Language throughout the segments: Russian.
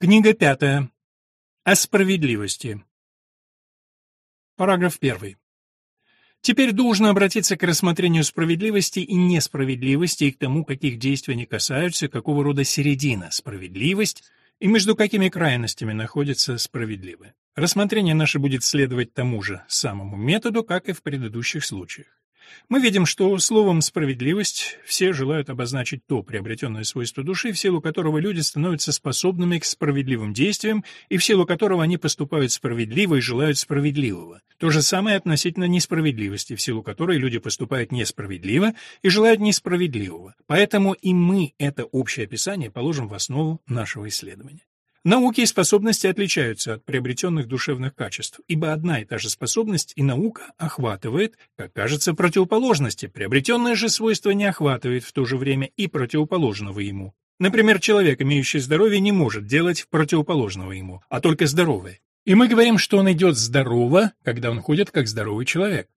Книга пятая. О справедливости. Параграф первый. Теперь должно обратиться к рассмотрению справедливости и несправедливости и к тому, каких действий они касаются, какого рода середина, справедливость и между какими крайностями находится справедливое. Рассмотрение наше будет следовать тому же самому методу, как и в предыдущих случаях. Мы видим, что словом «справедливость» все желают обозначить то приобретенное свойство души, в силу которого люди становятся способными к справедливым действиям и в силу которого они поступают справедливо и желают справедливого. То же самое относительно несправедливости, в силу которой люди поступают несправедливо и желают несправедливого. Поэтому и мы это общее описание положим в основу нашего исследования. Науки и способности отличаются от приобретенных душевных качеств, ибо одна и та же способность и наука охватывает, как кажется, противоположности, приобретенное же свойство не охватывает в то же время и противоположного ему. Например, человек, имеющий здоровье, не может делать противоположного ему, а только здоровое. И мы говорим, что он идет здорово, когда он ходит как здоровый человек.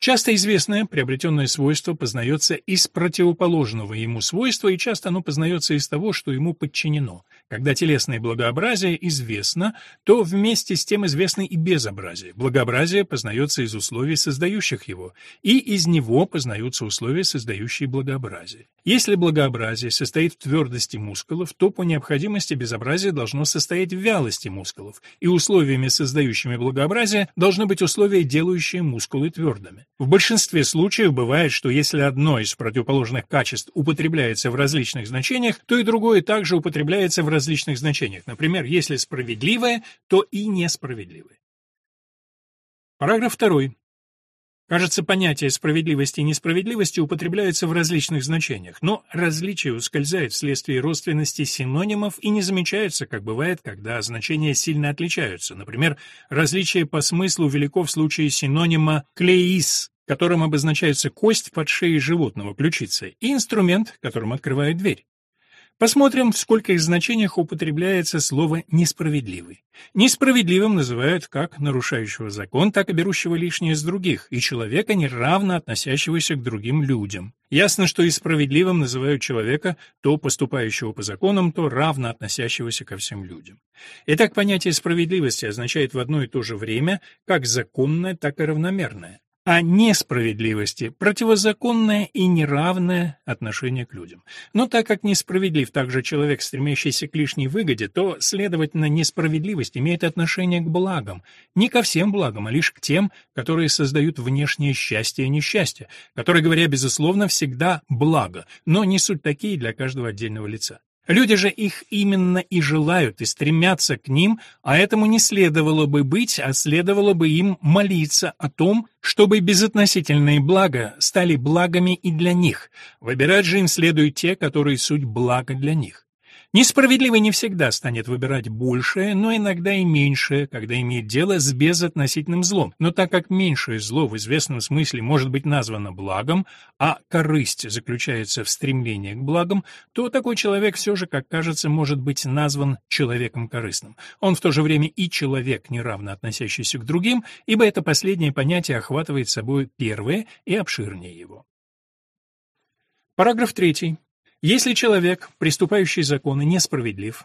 Часто известное приобретенное свойство познается из противоположного ему свойства, и часто оно познается из того, что ему подчинено. Когда телесное благообразие известно, то вместе с тем известно и безобразие. Благообразие познается из условий, создающих его, и из него познаются условия, создающие благообразие. Если благообразие состоит в твердости мускулов, то по необходимости безобразие должно состоять в вялости мускулов, и условиями, создающими благообразие, должны быть условия, делающие мускулы твердыми. В большинстве случаев бывает, что если одно из противоположных качеств употребляется в различных значениях, то и другое также употребляется в различных значениях. Например, если справедливое, то и несправедливое. Параграф 2. Кажется, понятие справедливости и несправедливости употребляются в различных значениях, но различие ускользает вследствие родственности синонимов и не замечается, как бывает, когда значения сильно отличаются. Например, различие по смыслу велико в случае синонима «клеис», которым обозначается кость под шеей животного, ключица, и инструмент, которым открывают дверь. Посмотрим, в скольких значениях употребляется слово «несправедливый». Несправедливым называют как нарушающего закон, так и берущего лишнее с других, и человека, неравно относящегося к другим людям. Ясно, что и справедливым называют человека, то поступающего по законам, то равно относящегося ко всем людям. Итак, понятие справедливости означает в одно и то же время как законное, так и равномерное а несправедливости, противозаконное и неравное отношение к людям. Но так как несправедлив также человек, стремящийся к лишней выгоде, то, следовательно, несправедливость имеет отношение к благам, не ко всем благам, а лишь к тем, которые создают внешнее счастье и несчастье, которые, говоря безусловно, всегда благо, но не суть такие для каждого отдельного лица. Люди же их именно и желают, и стремятся к ним, а этому не следовало бы быть, а следовало бы им молиться о том, чтобы безотносительные блага стали благами и для них. Выбирать же им следует те, которые суть блага для них. Несправедливый не всегда станет выбирать большее, но иногда и меньшее, когда имеет дело с безотносительным злом. Но так как меньшее зло в известном смысле может быть названо благом, а корысть заключается в стремлении к благам, то такой человек все же, как кажется, может быть назван человеком корыстным. Он в то же время и человек, неравно относящийся к другим, ибо это последнее понятие охватывает собой первое и обширнее его. Параграф 3. Если человек, приступающий законы, несправедлив,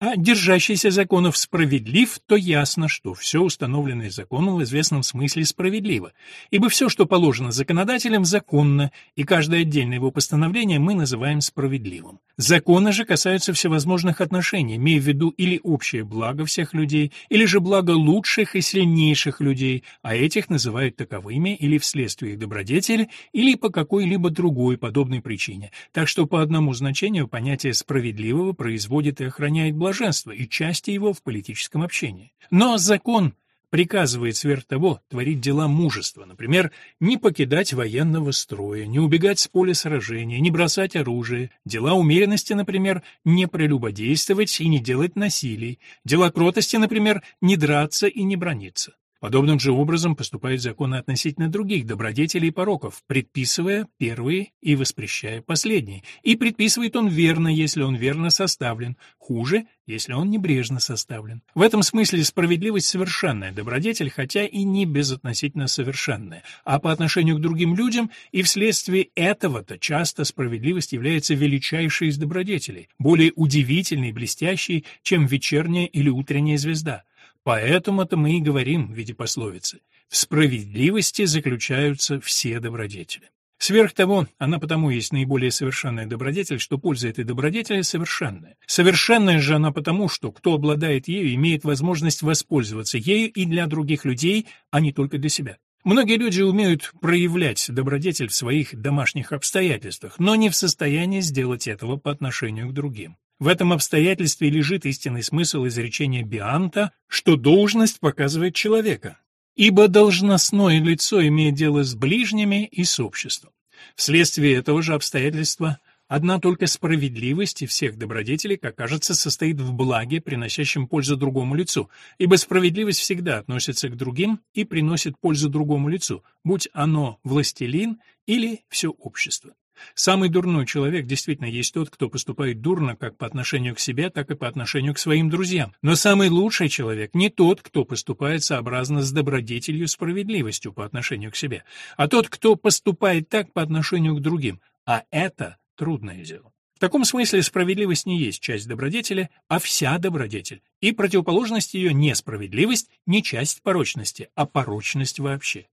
а держащийся законов справедлив, то ясно, что все установленное законом в известном смысле справедливо, ибо все, что положено законодателем, законно, и каждое отдельное его постановление мы называем справедливым. Законы же касаются всевозможных отношений, имея в виду или общее благо всех людей, или же благо лучших и сильнейших людей, а этих называют таковыми или вследствие их добродетели, или по какой-либо другой подобной причине. Так что по одному значению понятие справедливого производит и охраняет благо, блаженства и части его в политическом общении. Но закон приказывает сверх того творить дела мужества, например, не покидать военного строя, не убегать с поля сражения, не бросать оружие, дела умеренности, например, не прелюбодействовать и не делать насилий, дела кротости, например, не драться и не брониться. Подобным же образом поступают законы относительно других добродетелей и пороков, предписывая первые и воспрещая последние. И предписывает он верно, если он верно составлен, хуже, если он небрежно составлен. В этом смысле справедливость совершенная добродетель, хотя и не безотносительно совершенная, а по отношению к другим людям и вследствие этого-то часто справедливость является величайшей из добродетелей, более удивительной и блестящей, чем вечерняя или утренняя звезда. Поэтому-то мы и говорим в виде пословицы «в справедливости заключаются все добродетели». Сверх того, она потому есть наиболее совершенная добродетель, что польза этой добродетели совершенная. Совершенная же она потому, что кто обладает ею, имеет возможность воспользоваться ею и для других людей, а не только для себя. Многие люди умеют проявлять добродетель в своих домашних обстоятельствах, но не в состоянии сделать этого по отношению к другим. В этом обстоятельстве лежит истинный смысл изречения Бианта, что должность показывает человека. Ибо должностное лицо имеет дело с ближними и с обществом. Вследствие этого же обстоятельства одна только справедливость и всех добродетелей, как кажется, состоит в благе, приносящем пользу другому лицу, ибо справедливость всегда относится к другим и приносит пользу другому лицу, будь оно властелин или все общество. Самый дурной человек действительно есть тот, кто поступает дурно как по отношению к себе, так и по отношению к своим друзьям. Но самый лучший человек не тот, кто поступает сообразно с добродетелью и справедливостью по отношению к себе, а тот, кто поступает так по отношению к другим. А это трудное дело. В таком смысле справедливость не есть часть добродетели, а вся добродетель, и противоположность ее несправедливость не часть порочности, а порочность вообще.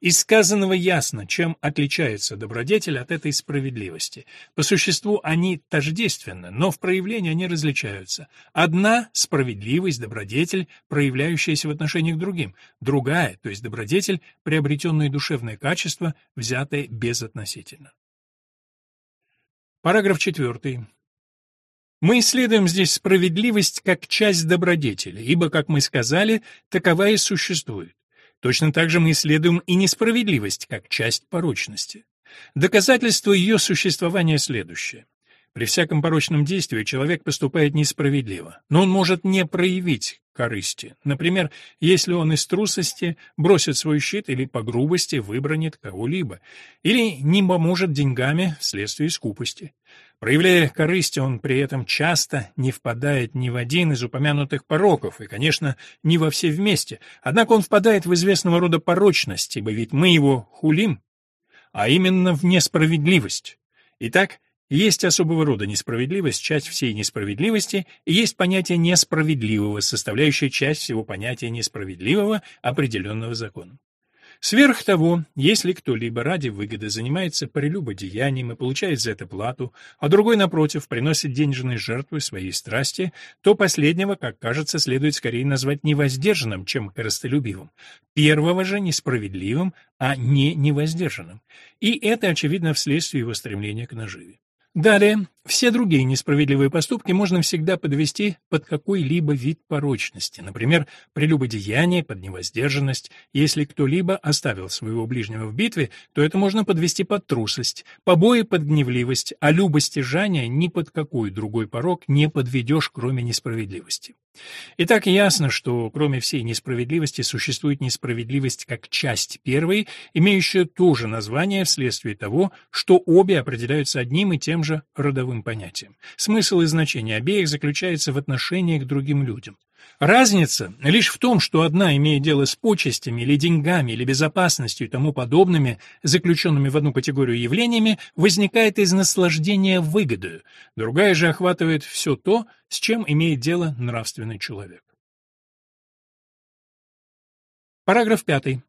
Из сказанного ясно, чем отличается добродетель от этой справедливости. По существу они тождественны, но в проявлении они различаются. Одна — справедливость, добродетель, проявляющаяся в отношении к другим. Другая, то есть добродетель, приобретенные душевные качества, взятые безотносительно. Параграф 4. Мы исследуем здесь справедливость как часть добродетели, ибо, как мы сказали, такова и существует. Точно так же мы исследуем и несправедливость как часть порочности. Доказательство ее существования следующее. При всяком порочном действии человек поступает несправедливо, но он может не проявить корысти. Например, если он из трусости бросит свой щит или по грубости выбронит кого-либо, или не поможет деньгами вследствие скупости. Проявляя корысть, он при этом часто не впадает ни в один из упомянутых пороков, и, конечно, не во все вместе, однако он впадает в известного рода порочность, ибо ведь мы его хулим, а именно в несправедливость. Итак, есть особого рода несправедливость, часть всей несправедливости, и есть понятие несправедливого, составляющее часть всего понятия несправедливого, определенного законом. Сверх того, если кто-либо ради выгоды занимается прелюбодеянием и получает за это плату, а другой, напротив, приносит денежные жертвы своей страсти, то последнего, как кажется, следует скорее назвать невоздержанным, чем корыстолюбивым. Первого же несправедливым, а не невоздержанным. И это, очевидно, вследствие его стремления к наживе. Далее, все другие несправедливые поступки можно всегда подвести под какой-либо вид порочности, например, прелюбодеяние под невоздержанность. Если кто-либо оставил своего ближнего в битве, то это можно подвести под трусость, побои под гневливость, а любостяжание ни под какой другой порок не подведешь, кроме несправедливости. Итак, ясно, что кроме всей несправедливости существует несправедливость как часть первой, имеющая то же название вследствие того, что обе определяются одним и тем же родовым понятием. Смысл и значение обеих заключается в отношении к другим людям. Разница лишь в том, что одна имеет дело с почестями или деньгами или безопасностью и тому подобными, заключенными в одну категорию явлениями, возникает из наслаждения выгодою, другая же охватывает все то, с чем имеет дело нравственный человек. Параграф 5.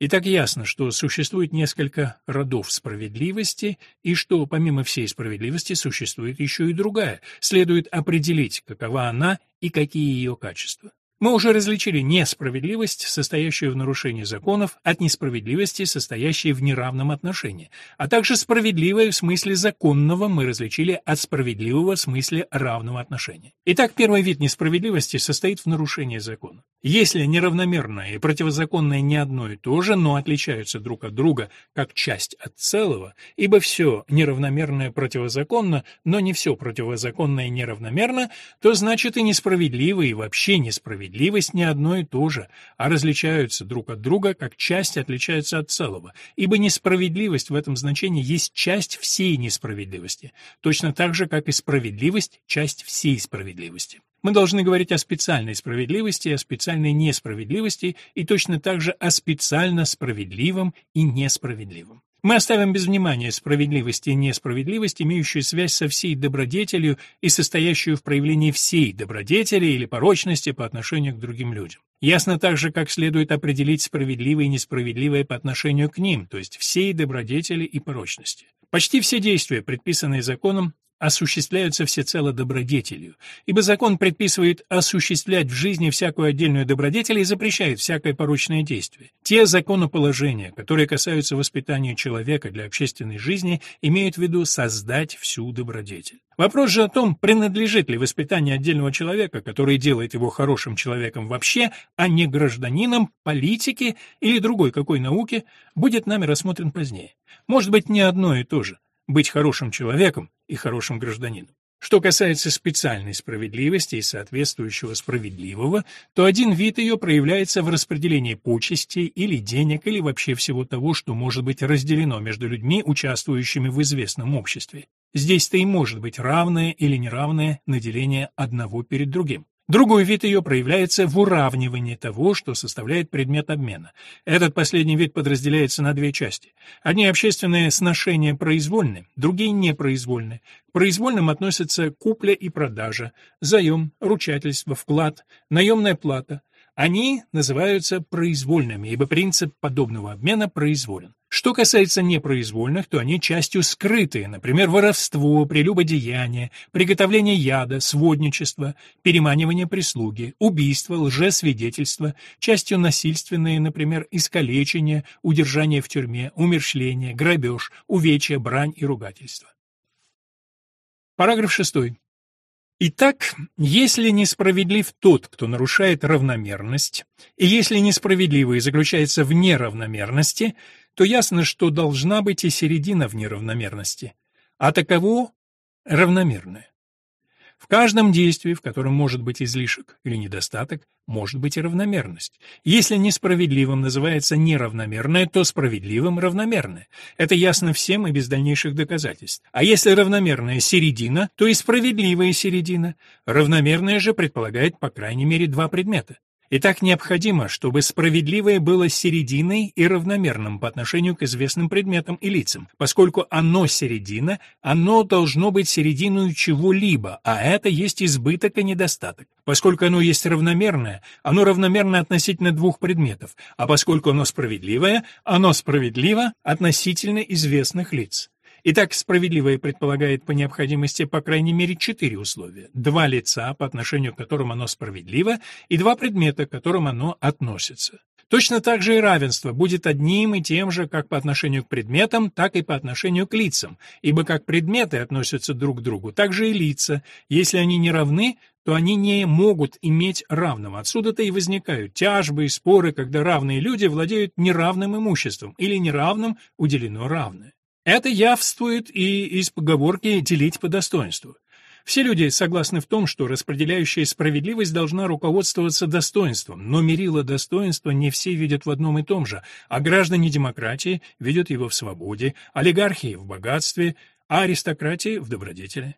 И так ясно, что существует несколько родов справедливости, и что помимо всей справедливости существует еще и другая, следует определить, какова она и какие ее качества. Мы уже различили несправедливость, состоящую в нарушении законов, от несправедливости, состоящей в неравном отношении, а также справедливое в смысле законного мы различили от справедливого в смысле равного отношения. Итак, первый вид несправедливости состоит в нарушении закона. Если неравномерное и противозаконное не одно и то же, но отличаются друг от друга как часть от целого, ибо все неравномерное противозаконно, но не все противозаконное неравномерно, то значит и несправедливо, и вообще несправедливость не одно и то же, а различаются друг от друга как часть отличаются от целого, ибо несправедливость в этом значении есть часть всей несправедливости, точно так же, как и справедливость – часть всей справедливости. Мы должны говорить о специальной справедливости о специальной несправедливости, и точно так же о специально справедливом и несправедливом. Мы оставим без внимания справедливость и несправедливость, имеющую связь со всей добродетелью и состоящую в проявлении всей добродетели или порочности по отношению к другим людям. Ясно также, как следует определить справедливое и несправедливое по отношению к ним, то есть всей добродетели и порочности. Почти все действия, предписанные законом, осуществляются всецело добродетелью, ибо закон предписывает осуществлять в жизни всякую отдельную добродетель и запрещает всякое порочное действие. Те законоположения, которые касаются воспитания человека для общественной жизни, имеют в виду создать всю добродетель. Вопрос же о том, принадлежит ли воспитание отдельного человека, который делает его хорошим человеком вообще, а не гражданином, политики или другой какой науки, будет нами рассмотрен позднее. Может быть, не одно и то же быть хорошим человеком и хорошим гражданином. Что касается специальной справедливости и соответствующего справедливого, то один вид ее проявляется в распределении почестей или денег или вообще всего того, что может быть разделено между людьми, участвующими в известном обществе. Здесь-то и может быть равное или неравное наделение одного перед другим. Другой вид ее проявляется в уравнивании того, что составляет предмет обмена. Этот последний вид подразделяется на две части. Одни общественные сношения произвольны, другие непроизвольны. К произвольным относятся купля и продажа, заем, ручательство, вклад, наемная плата. Они называются произвольными, ибо принцип подобного обмена произволен. Что касается непроизвольных, то они частью скрытые, например, воровство, прелюбодеяние, приготовление яда, сводничество, переманивание прислуги, убийство, лжесвидетельство, частью насильственные, например, искалечение, удержание в тюрьме, умерщвление, грабеж, увечья, брань и ругательство. Параграф 6. Итак, если несправедлив тот, кто нарушает равномерность, и если несправедливый заключается в неравномерности, то ясно, что должна быть и середина в неравномерности, а таково равномерное. В каждом действии, в котором может быть излишек или недостаток, может быть и равномерность. Если несправедливым называется неравномерное, то справедливым – равномерное. Это ясно всем и без дальнейших доказательств. А если равномерная середина, то и справедливая середина. Равномерное же предполагает по крайней мере два предмета. И так необходимо, чтобы справедливое было серединой и равномерным по отношению к известным предметам и лицам. Поскольку оно середина, оно должно быть серединой чего-либо, а это есть избыток и недостаток. Поскольку оно есть равномерное, оно равномерно относительно двух предметов, а поскольку оно справедливое, оно справедливо относительно известных лиц. Итак, справедливое предполагает по необходимости по крайней мере четыре условия. Два лица, по отношению к которым оно справедливо, и два предмета, к которым оно относится. Точно так же и равенство будет одним и тем же как по отношению к предметам, так и по отношению к лицам, ибо как предметы относятся друг к другу, так же и лица. Если они не равны, то они не могут иметь равного. Отсюда-то и возникают тяжбы и споры, когда равные люди владеют неравным имуществом или неравным уделено равное. Это явствует и из поговорки «делить по достоинству». Все люди согласны в том, что распределяющая справедливость должна руководствоваться достоинством, но мерило достоинства не все видят в одном и том же, а граждане демократии видят его в свободе, олигархии в богатстве, а аристократии в добродетели.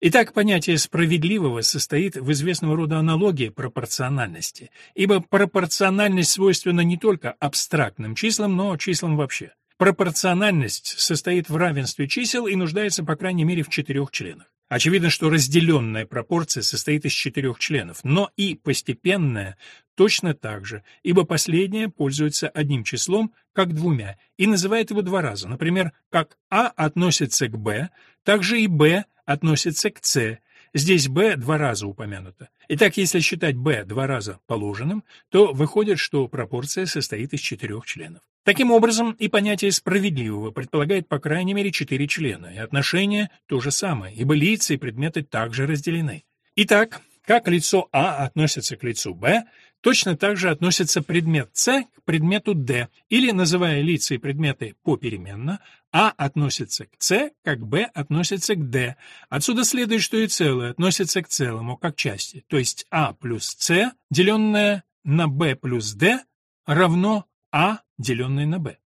Итак, понятие справедливого состоит в известного рода аналогии пропорциональности, ибо пропорциональность свойственна не только абстрактным числам, но числам вообще. Пропорциональность состоит в равенстве чисел и нуждается по крайней мере в четырех членах. Очевидно, что разделенная пропорция состоит из четырех членов, но и постепенная точно так же, ибо последняя пользуется одним числом, как двумя, и называет его два раза. Например, как А относится к Б, так же и Б относится к С, Здесь b два раза упомянуто. Итак, если считать b два раза положенным, то выходит, что пропорция состоит из четырех членов. Таким образом, и понятие справедливого предполагает по крайней мере четыре члена, и отношения то же самое, ибо лица и предметы также разделены. Итак, Как лицо А относится к лицу Б, точно так же относится предмет С к предмету D, или, называя лица и предметы попеременно, А относится к С, как Б относится к D. Отсюда следует, что и целое относится к целому, как части, то есть А плюс С, деленное на B плюс D, равно А, деленное на B.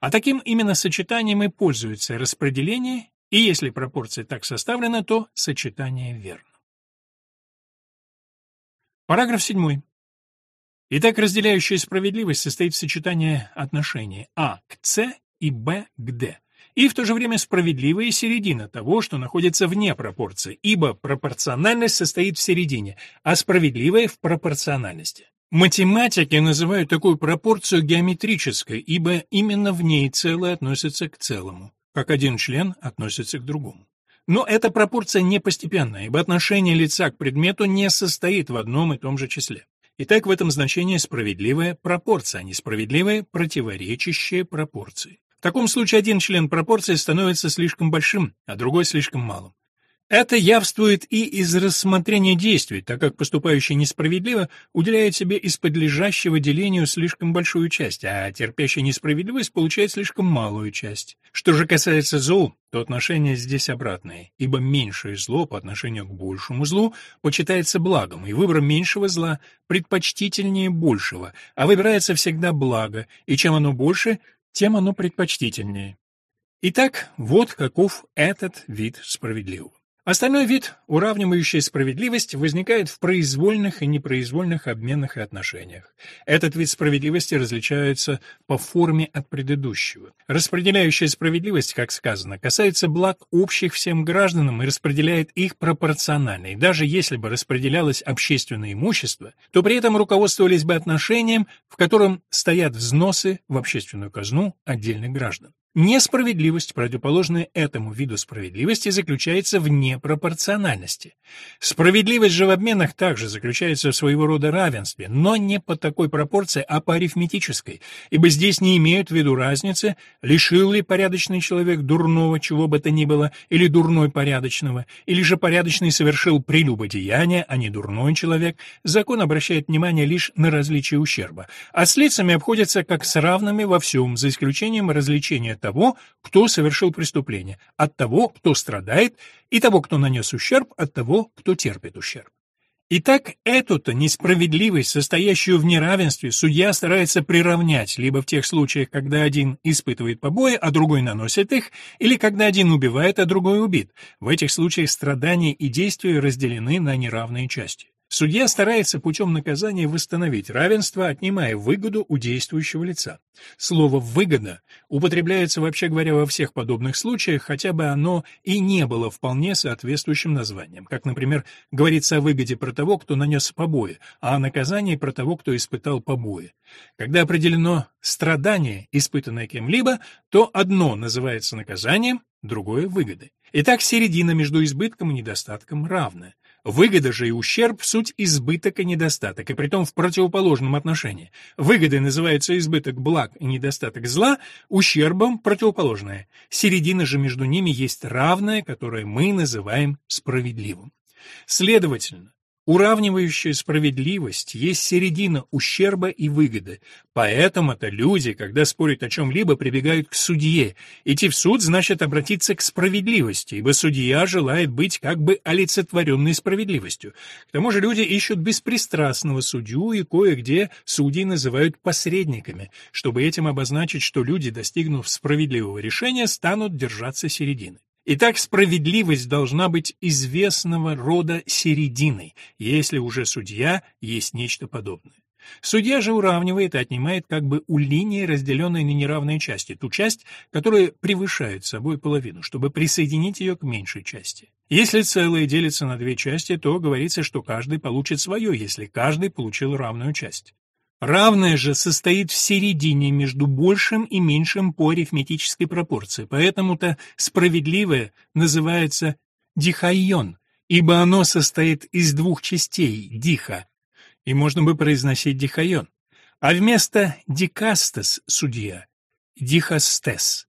А таким именно сочетанием и пользуется распределение, и если пропорция так составлена, то сочетание верно. Параграф 7. Итак, разделяющая справедливость состоит в сочетании отношений А к С и Б к Д. И в то же время справедливая середина того, что находится вне пропорции, ибо пропорциональность состоит в середине, а справедливая в пропорциональности. Математики называют такую пропорцию геометрической, ибо именно в ней целое относится к целому, как один член относится к другому. Но эта пропорция не постепенная, ибо отношение лица к предмету не состоит в одном и том же числе. Итак, в этом значении справедливая пропорция, а несправедливая противоречащая пропорции. В таком случае один член пропорции становится слишком большим, а другой слишком малым. Это явствует и из рассмотрения действий, так как поступающий несправедливо уделяет себе из подлежащего делению слишком большую часть, а терпящий несправедливость получает слишком малую часть. Что же касается зол, то отношение здесь обратное, ибо меньшее зло по отношению к большему злу почитается благом, и выбор меньшего зла предпочтительнее большего, а выбирается всегда благо, и чем оно больше, тем оно предпочтительнее. Итак, вот каков этот вид справедливого. Остальной вид, уравнивающий справедливость, возникает в произвольных и непроизвольных обменных и отношениях. Этот вид справедливости различается по форме от предыдущего. Распределяющая справедливость, как сказано, касается благ общих всем гражданам и распределяет их пропорционально. И даже если бы распределялось общественное имущество, то при этом руководствовались бы отношением, в котором стоят взносы в общественную казну отдельных граждан. Несправедливость, противоположная этому виду справедливости, заключается в непропорциональности. Справедливость же в обменах также заключается в своего рода равенстве, но не по такой пропорции, а по арифметической, ибо здесь не имеют в виду разницы, лишил ли порядочный человек дурного чего бы то ни было, или дурной порядочного, или же порядочный совершил прелюбодеяние, а не дурной человек, закон обращает внимание лишь на различие ущерба, а с лицами обходятся как с равными во всем, за исключением развлечения того, кто совершил преступление, от того, кто страдает, и того, кто нанес ущерб, от того, кто терпит ущерб. Итак, эту-то несправедливость, состоящую в неравенстве, судья старается приравнять либо в тех случаях, когда один испытывает побои, а другой наносит их, или когда один убивает, а другой убит. В этих случаях страдания и действия разделены на неравные части. Судья старается путем наказания восстановить равенство, отнимая выгоду у действующего лица. Слово «выгода» употребляется, вообще говоря, во всех подобных случаях, хотя бы оно и не было вполне соответствующим названием, как, например, говорится о выгоде про того, кто нанес побои, а о наказании про того, кто испытал побои. Когда определено страдание, испытанное кем-либо, то одно называется наказанием, другое — выгодой. Итак, середина между избытком и недостатком равна. Выгода же и ущерб — суть избыток и недостаток, и притом в противоположном отношении. Выгодой называется избыток благ и недостаток зла, ущербом — противоположное. Середина же между ними есть равное, которое мы называем справедливым. Следовательно, Уравнивающая справедливость есть середина ущерба и выгоды. Поэтому-то люди, когда спорят о чем-либо, прибегают к судье. Идти в суд значит обратиться к справедливости, ибо судья желает быть как бы олицетворенной справедливостью. К тому же люди ищут беспристрастного судью, и кое-где судьи называют посредниками, чтобы этим обозначить, что люди, достигнув справедливого решения, станут держаться середины. Итак, справедливость должна быть известного рода серединой, если уже судья есть нечто подобное. Судья же уравнивает и отнимает как бы у линии, разделенной на неравные части, ту часть, которая превышает собой половину, чтобы присоединить ее к меньшей части. Если целое делится на две части, то говорится, что каждый получит свое, если каждый получил равную часть. Равное же состоит в середине между большим и меньшим по арифметической пропорции, поэтому-то справедливое называется дихайон, ибо оно состоит из двух частей диха, и можно бы произносить дихайон, а вместо дикастес судья дихастес.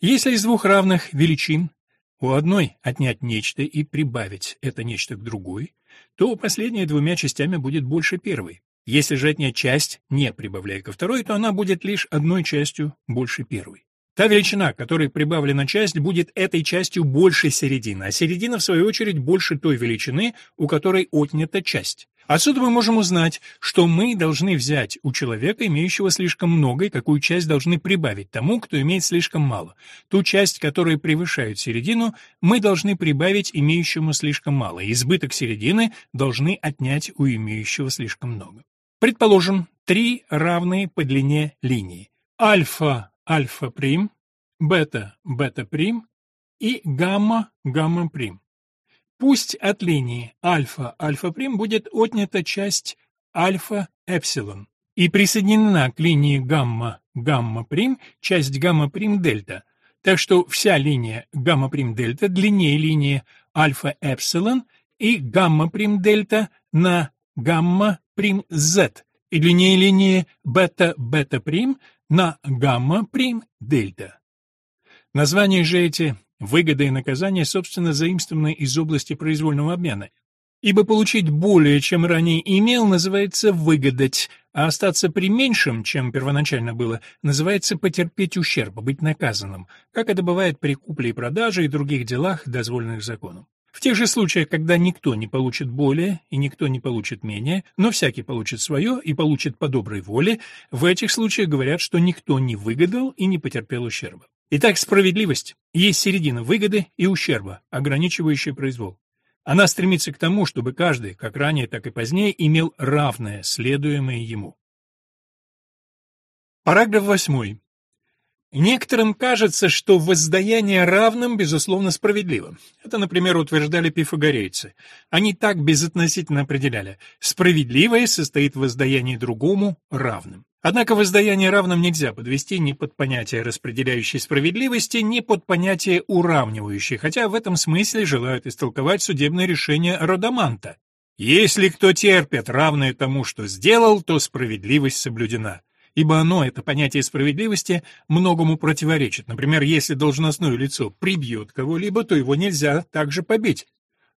Если из двух равных величин у одной отнять нечто и прибавить это нечто к другой, то последняя двумя частями будет больше первой. Если же отнять часть, не прибавляя ко второй, то она будет лишь одной частью больше первой. Та величина, которой прибавлена часть, будет этой частью больше середины, а середина, в свою очередь, больше той величины, у которой отнята часть. Отсюда мы можем узнать, что мы должны взять у человека, имеющего слишком много, и какую часть должны прибавить тому, кто имеет слишком мало. Ту часть, которая превышает середину, мы должны прибавить имеющему слишком мало, избыток середины должны отнять у имеющего слишком много. Предположим, три равные по длине линии. Альфа альфа-прим, бета бета-прим и гамма гамма-прим. Пусть от линии альфа альфа-прим будет отнята часть альфа-эпсилон и присоединена к линии гамма гамма-прим часть гамма-прим-дельта, так что вся линия гамма-прим-дельта длиннее линии альфа-эпсилон и гамма-прим-дельта на гамма-прим-z и длиннее линии бета-бета-прим на гамма-прим-дельта. Названия же эти выгоды и наказания, собственно, заимствованы из области произвольного обмена, ибо получить более, чем ранее имел, называется выгодать, а остаться при меньшем, чем первоначально было, называется потерпеть ущерб, быть наказанным, как это бывает при купле и продаже и других делах, дозволенных законом. В тех же случаях, когда никто не получит более и никто не получит менее, но всякий получит свое и получит по доброй воле, в этих случаях говорят, что никто не выгадал и не потерпел ущерба. Итак, справедливость есть середина выгоды и ущерба, ограничивающая произвол. Она стремится к тому, чтобы каждый, как ранее, так и позднее, имел равное, следуемое ему. Параграф 8. Некоторым кажется, что воздаяние равным, безусловно, справедливо. Это, например, утверждали пифагорейцы. Они так безотносительно определяли. Справедливое состоит в воздаянии другому равным. Однако воздаяние равным нельзя подвести ни под понятие распределяющей справедливости, ни под понятие уравнивающей, хотя в этом смысле желают истолковать судебное решение Родоманта. Если кто терпит равное тому, что сделал, то справедливость соблюдена ибо оно, это понятие справедливости, многому противоречит. Например, если должностное лицо прибьет кого-либо, то его нельзя также побить.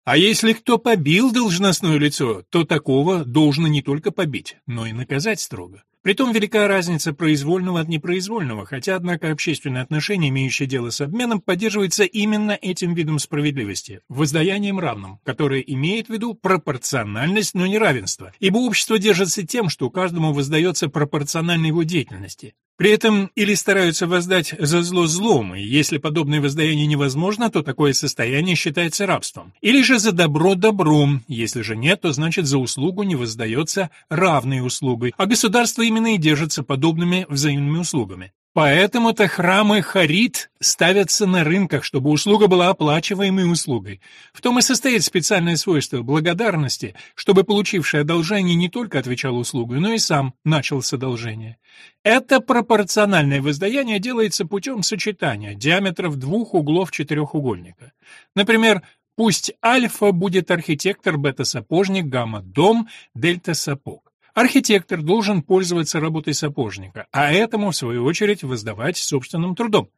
А если кто побил должностное лицо, то такого должно не только побить, но и наказать строго. Притом велика разница произвольного от непроизвольного, хотя, однако, общественное отношение, имеющее дело с обменом, поддерживается именно этим видом справедливости – воздаянием равным, которое имеет в виду пропорциональность, но не равенство, ибо общество держится тем, что каждому воздается пропорционально его деятельности. При этом или стараются воздать за зло злом, и если подобное воздаяние невозможно, то такое состояние считается рабством. Или же за добро добром, если же нет, то значит за услугу не воздается равной услугой, а государство именно и держится подобными взаимными услугами. Поэтому-то храмы Харит ставятся на рынках, чтобы услуга была оплачиваемой услугой. В том и состоит специальное свойство благодарности, чтобы получивший одолжение не только отвечал услугой, но и сам начал с одолжения. Это пропорциональное воздаяние делается путем сочетания диаметров двух углов четырехугольника. Например, пусть альфа будет архитектор, бета-сапожник, гамма-дом, дельта-сапог. Архитектор должен пользоваться работой сапожника, а этому, в свою очередь, воздавать собственным трудом.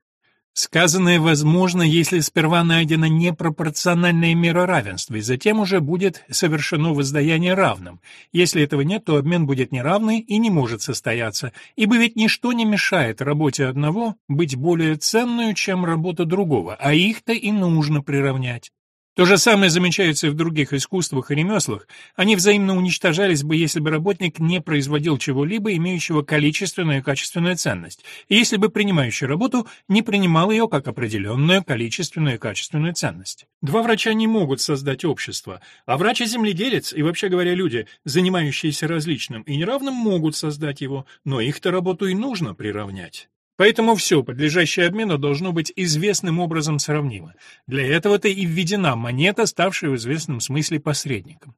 Сказанное возможно, если сперва найдена непропорциональная мера равенства, и затем уже будет совершено воздаяние равным. Если этого нет, то обмен будет неравный и не может состояться, ибо ведь ничто не мешает работе одного быть более ценную, чем работа другого, а их-то и нужно приравнять. То же самое замечается и в других искусствах и ремеслах. Они взаимно уничтожались бы, если бы работник не производил чего-либо, имеющего количественную и качественную ценность, и если бы принимающий работу не принимал ее как определенную количественную и качественную ценность. Два врача не могут создать общество, а врач и земледелец, и вообще говоря, люди, занимающиеся различным и неравным, могут создать его, но их-то работу и нужно приравнять. Поэтому все, подлежащее обмену, должно быть известным образом сравнимо. Для этого-то и введена монета, ставшая в известном смысле посредником.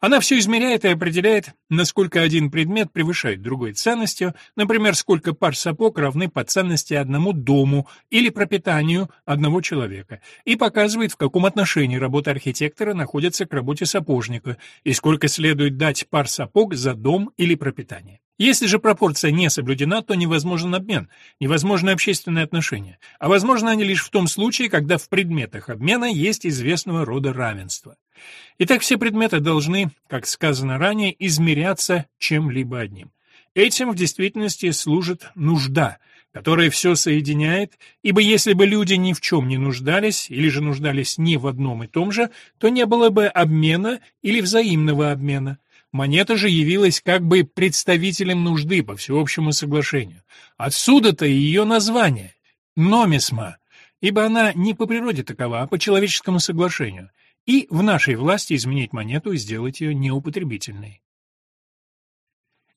Она все измеряет и определяет, насколько один предмет превышает другой ценностью, например, сколько пар сапог равны по ценности одному дому или пропитанию одного человека, и показывает, в каком отношении работа архитектора находится к работе сапожника, и сколько следует дать пар сапог за дом или пропитание. Если же пропорция не соблюдена, то невозможен обмен, невозможны общественные отношения, а возможны они лишь в том случае, когда в предметах обмена есть известного рода равенство. Итак, все предметы должны, как сказано ранее, измеряться чем-либо одним. Этим в действительности служит нужда, которая все соединяет, ибо если бы люди ни в чем не нуждались, или же нуждались не в одном и том же, то не было бы обмена или взаимного обмена. Монета же явилась как бы представителем нужды по всеобщему соглашению. Отсюда-то и ее название — номисма, ибо она не по природе такова, а по человеческому соглашению. И в нашей власти изменить монету и сделать ее неупотребительной.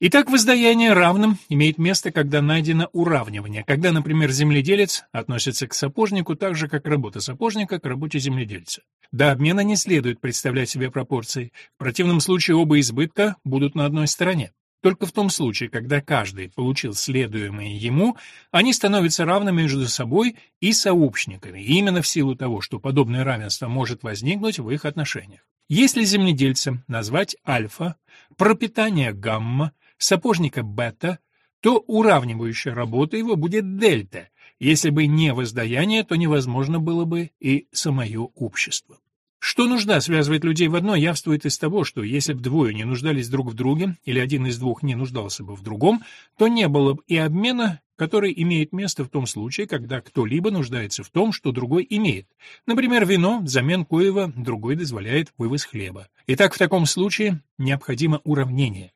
Итак, воздаяние равным имеет место, когда найдено уравнивание, когда, например, земледелец относится к сапожнику так же, как работа сапожника к работе земледельца. До обмена не следует представлять себе пропорции, в противном случае оба избытка будут на одной стороне. Только в том случае, когда каждый получил следуемое ему, они становятся равными между собой и сообщниками, именно в силу того, что подобное равенство может возникнуть в их отношениях. Если земледельца назвать альфа, пропитание гамма, сапожника бета, то уравнивающая работа его будет дельта. Если бы не воздаяние, то невозможно было бы и самое общество. Что нужда связывает людей в одно, явствует из того, что если бы двое не нуждались друг в друге, или один из двух не нуждался бы в другом, то не было бы и обмена, который имеет место в том случае, когда кто-либо нуждается в том, что другой имеет. Например, вино, взамен коего другой дозволяет вывоз хлеба. Итак, в таком случае необходимо уравнение.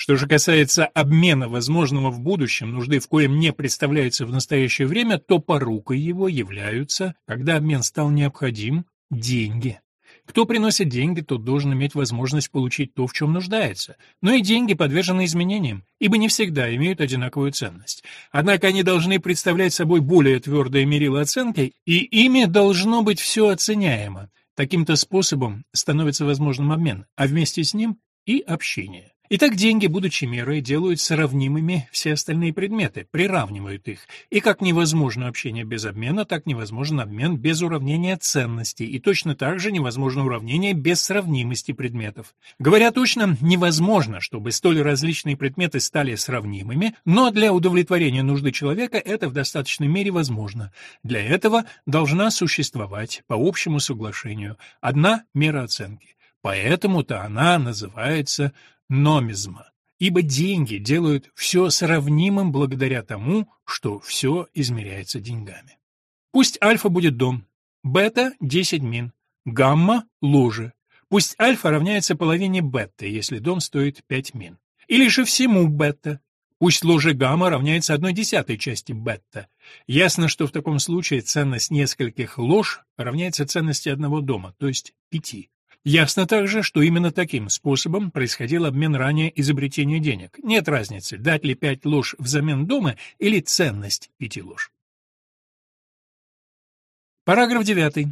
Что же касается обмена возможного в будущем, нужды в коем не представляется в настоящее время, то порукой его являются, когда обмен стал необходим, деньги. Кто приносит деньги, тот должен иметь возможность получить то, в чем нуждается. Но и деньги подвержены изменениям, ибо не всегда имеют одинаковую ценность. Однако они должны представлять собой более твердое мерило оценки, и ими должно быть все оценяемо. Таким-то способом становится возможным обмен, а вместе с ним и общение. Итак, деньги, будучи мерой, делают сравнимыми все остальные предметы, приравнивают их. И как невозможно общение без обмена, так невозможен обмен без уравнения ценностей, и точно так же невозможно уравнение без сравнимости предметов. Говоря точно, невозможно, чтобы столь различные предметы стали сравнимыми, но для удовлетворения нужды человека это в достаточной мере возможно. Для этого должна существовать, по общему соглашению, одна мера оценки. Поэтому-то она называется номизма, ибо деньги делают все сравнимым благодаря тому, что все измеряется деньгами. Пусть альфа будет дом, бета — 10 мин, гамма — лужи. Пусть альфа равняется половине бета, если дом стоит 5 мин. Или же всему бета. Пусть ложи гамма равняется одной десятой части бета. Ясно, что в таком случае ценность нескольких лож равняется ценности одного дома, то есть пяти. Ясно также, что именно таким способом происходил обмен ранее изобретения денег. Нет разницы, дать ли пять лож взамен дома или ценность пяти лож. Параграф 9.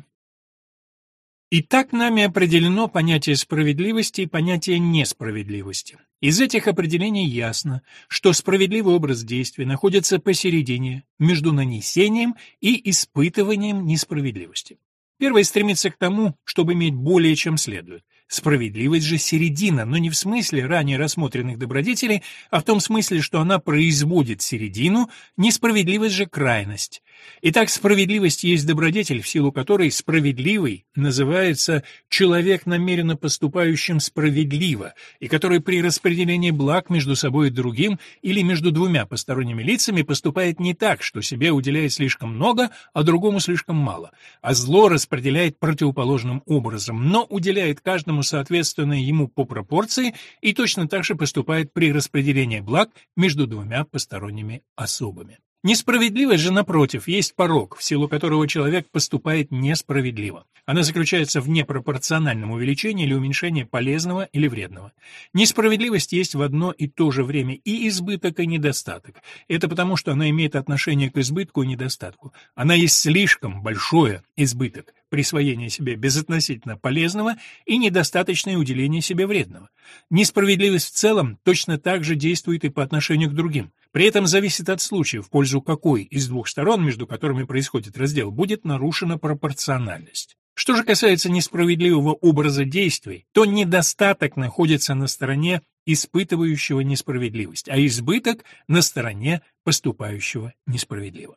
Итак, нами определено понятие справедливости и понятие несправедливости. Из этих определений ясно, что справедливый образ действия находится посередине между нанесением и испытыванием несправедливости. Первое стремится к тому, чтобы иметь более чем следует. Справедливость же середина, но не в смысле ранее рассмотренных добродетелей, а в том смысле, что она производит середину, несправедливость же крайность. Итак, справедливость есть добродетель, в силу которой справедливый называется человек, намеренно поступающим справедливо, и который при распределении благ между собой и другим или между двумя посторонними лицами поступает не так, что себе уделяет слишком много, а другому слишком мало, а зло распределяет противоположным образом, но уделяет каждому соответственно ему по пропорции и точно так же поступает при распределении благ между двумя посторонними особами. Несправедливость же, напротив, есть порог, в силу которого человек поступает несправедливо. Она заключается в непропорциональном увеличении или уменьшении полезного или вредного. Несправедливость есть в одно и то же время и избыток, и недостаток. Это потому, что она имеет отношение к избытку и недостатку. Она есть слишком большое избыток, присвоение себе безотносительно полезного и недостаточное уделение себе вредного. Несправедливость в целом точно так же действует и по отношению к другим. При этом зависит от случая, в пользу какой из двух сторон, между которыми происходит раздел, будет нарушена пропорциональность. Что же касается несправедливого образа действий, то недостаток находится на стороне испытывающего несправедливость, а избыток на стороне поступающего несправедливо.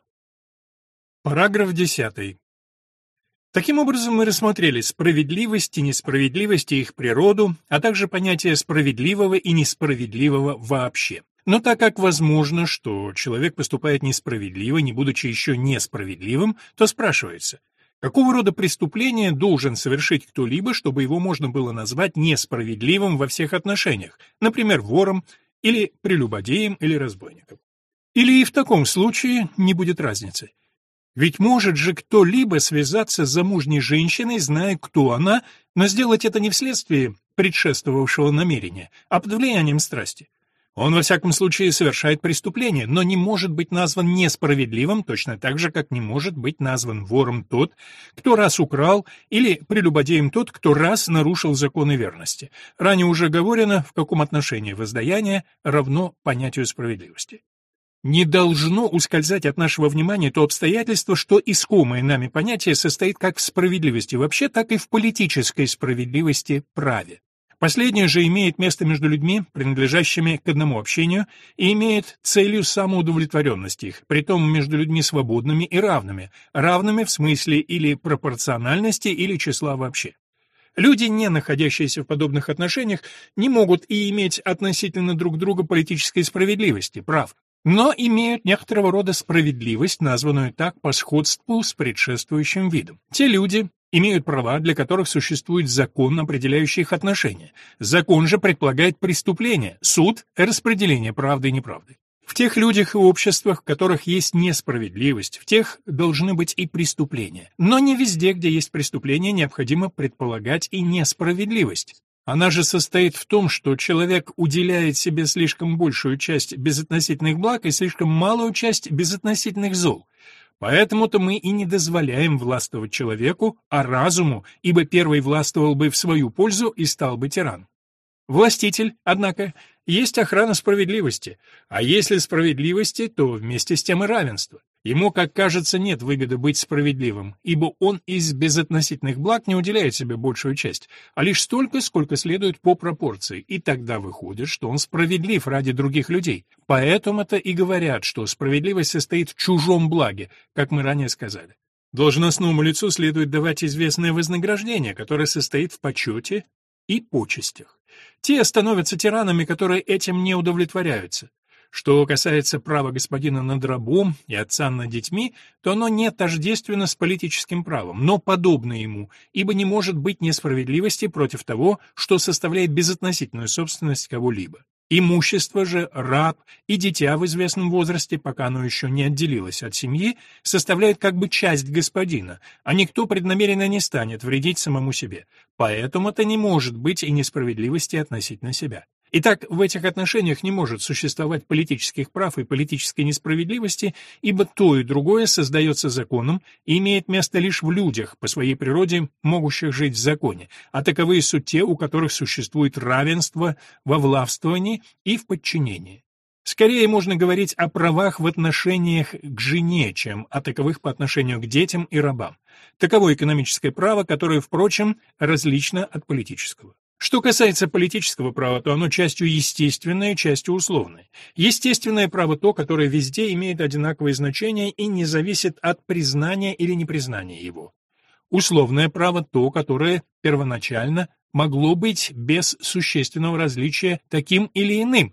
Параграф 10. Таким образом, мы рассмотрели справедливость и несправедливость и их природу, а также понятие справедливого и несправедливого вообще. Но так как возможно, что человек поступает несправедливо, не будучи еще несправедливым, то спрашивается, какого рода преступление должен совершить кто-либо, чтобы его можно было назвать несправедливым во всех отношениях, например, вором или прелюбодеем или разбойником. Или и в таком случае не будет разницы. Ведь может же кто-либо связаться с замужней женщиной, зная, кто она, но сделать это не вследствие предшествовавшего намерения, а под влиянием страсти. Он, во всяком случае, совершает преступление, но не может быть назван несправедливым, точно так же, как не может быть назван вором тот, кто раз украл, или прелюбодеем тот, кто раз нарушил законы верности. Ранее уже говорено, в каком отношении воздаяние равно понятию справедливости. Не должно ускользать от нашего внимания то обстоятельство, что искомое нами понятие состоит как в справедливости вообще, так и в политической справедливости праве. Последнее же имеет место между людьми, принадлежащими к одному общению, и имеет целью самоудовлетворенности их, притом между людьми свободными и равными, равными в смысле или пропорциональности, или числа вообще. Люди, не находящиеся в подобных отношениях, не могут и иметь относительно друг друга политической справедливости, прав, но имеют некоторого рода справедливость, названную так по сходству с предшествующим видом. Те люди имеют права, для которых существует закон, определяющий их отношения. Закон же предполагает преступление, суд — распределение правды и неправды. В тех людях и обществах, в которых есть несправедливость, в тех должны быть и преступления. Но не везде, где есть преступление, необходимо предполагать и несправедливость. Она же состоит в том, что человек уделяет себе слишком большую часть безотносительных благ и слишком малую часть безотносительных зол. Поэтому-то мы и не дозволяем властвовать человеку, а разуму, ибо первый властвовал бы в свою пользу и стал бы тиран. Властитель, однако, есть охрана справедливости, а если справедливости, то вместе с тем и равенство. Ему, как кажется, нет выгоды быть справедливым, ибо он из безотносительных благ не уделяет себе большую часть, а лишь столько, сколько следует по пропорции, и тогда выходит, что он справедлив ради других людей. Поэтому-то и говорят, что справедливость состоит в чужом благе, как мы ранее сказали. Должностному лицу следует давать известное вознаграждение, которое состоит в почете и почестях. Те становятся тиранами, которые этим не удовлетворяются. Что касается права господина над рабом и отца над детьми, то оно не тождественно с политическим правом, но подобно ему, ибо не может быть несправедливости против того, что составляет безотносительную собственность кого-либо. Имущество же, раб и дитя в известном возрасте, пока оно еще не отделилось от семьи, составляют как бы часть господина, а никто преднамеренно не станет вредить самому себе. Поэтому это не может быть и несправедливости относительно себя. Итак, в этих отношениях не может существовать политических прав и политической несправедливости, ибо то и другое создается законом и имеет место лишь в людях, по своей природе могущих жить в законе, а таковые суть те, у которых существует равенство во влавствовании и в подчинении. Скорее можно говорить о правах в отношениях к жене, чем о таковых по отношению к детям и рабам. Таково экономическое право, которое, впрочем, различно от политического. Что касается политического права, то оно частью естественное, частью условное. Естественное право то, которое везде имеет одинаковое значение и не зависит от признания или непризнания его. Условное право то, которое первоначально могло быть без существенного различия таким или иным,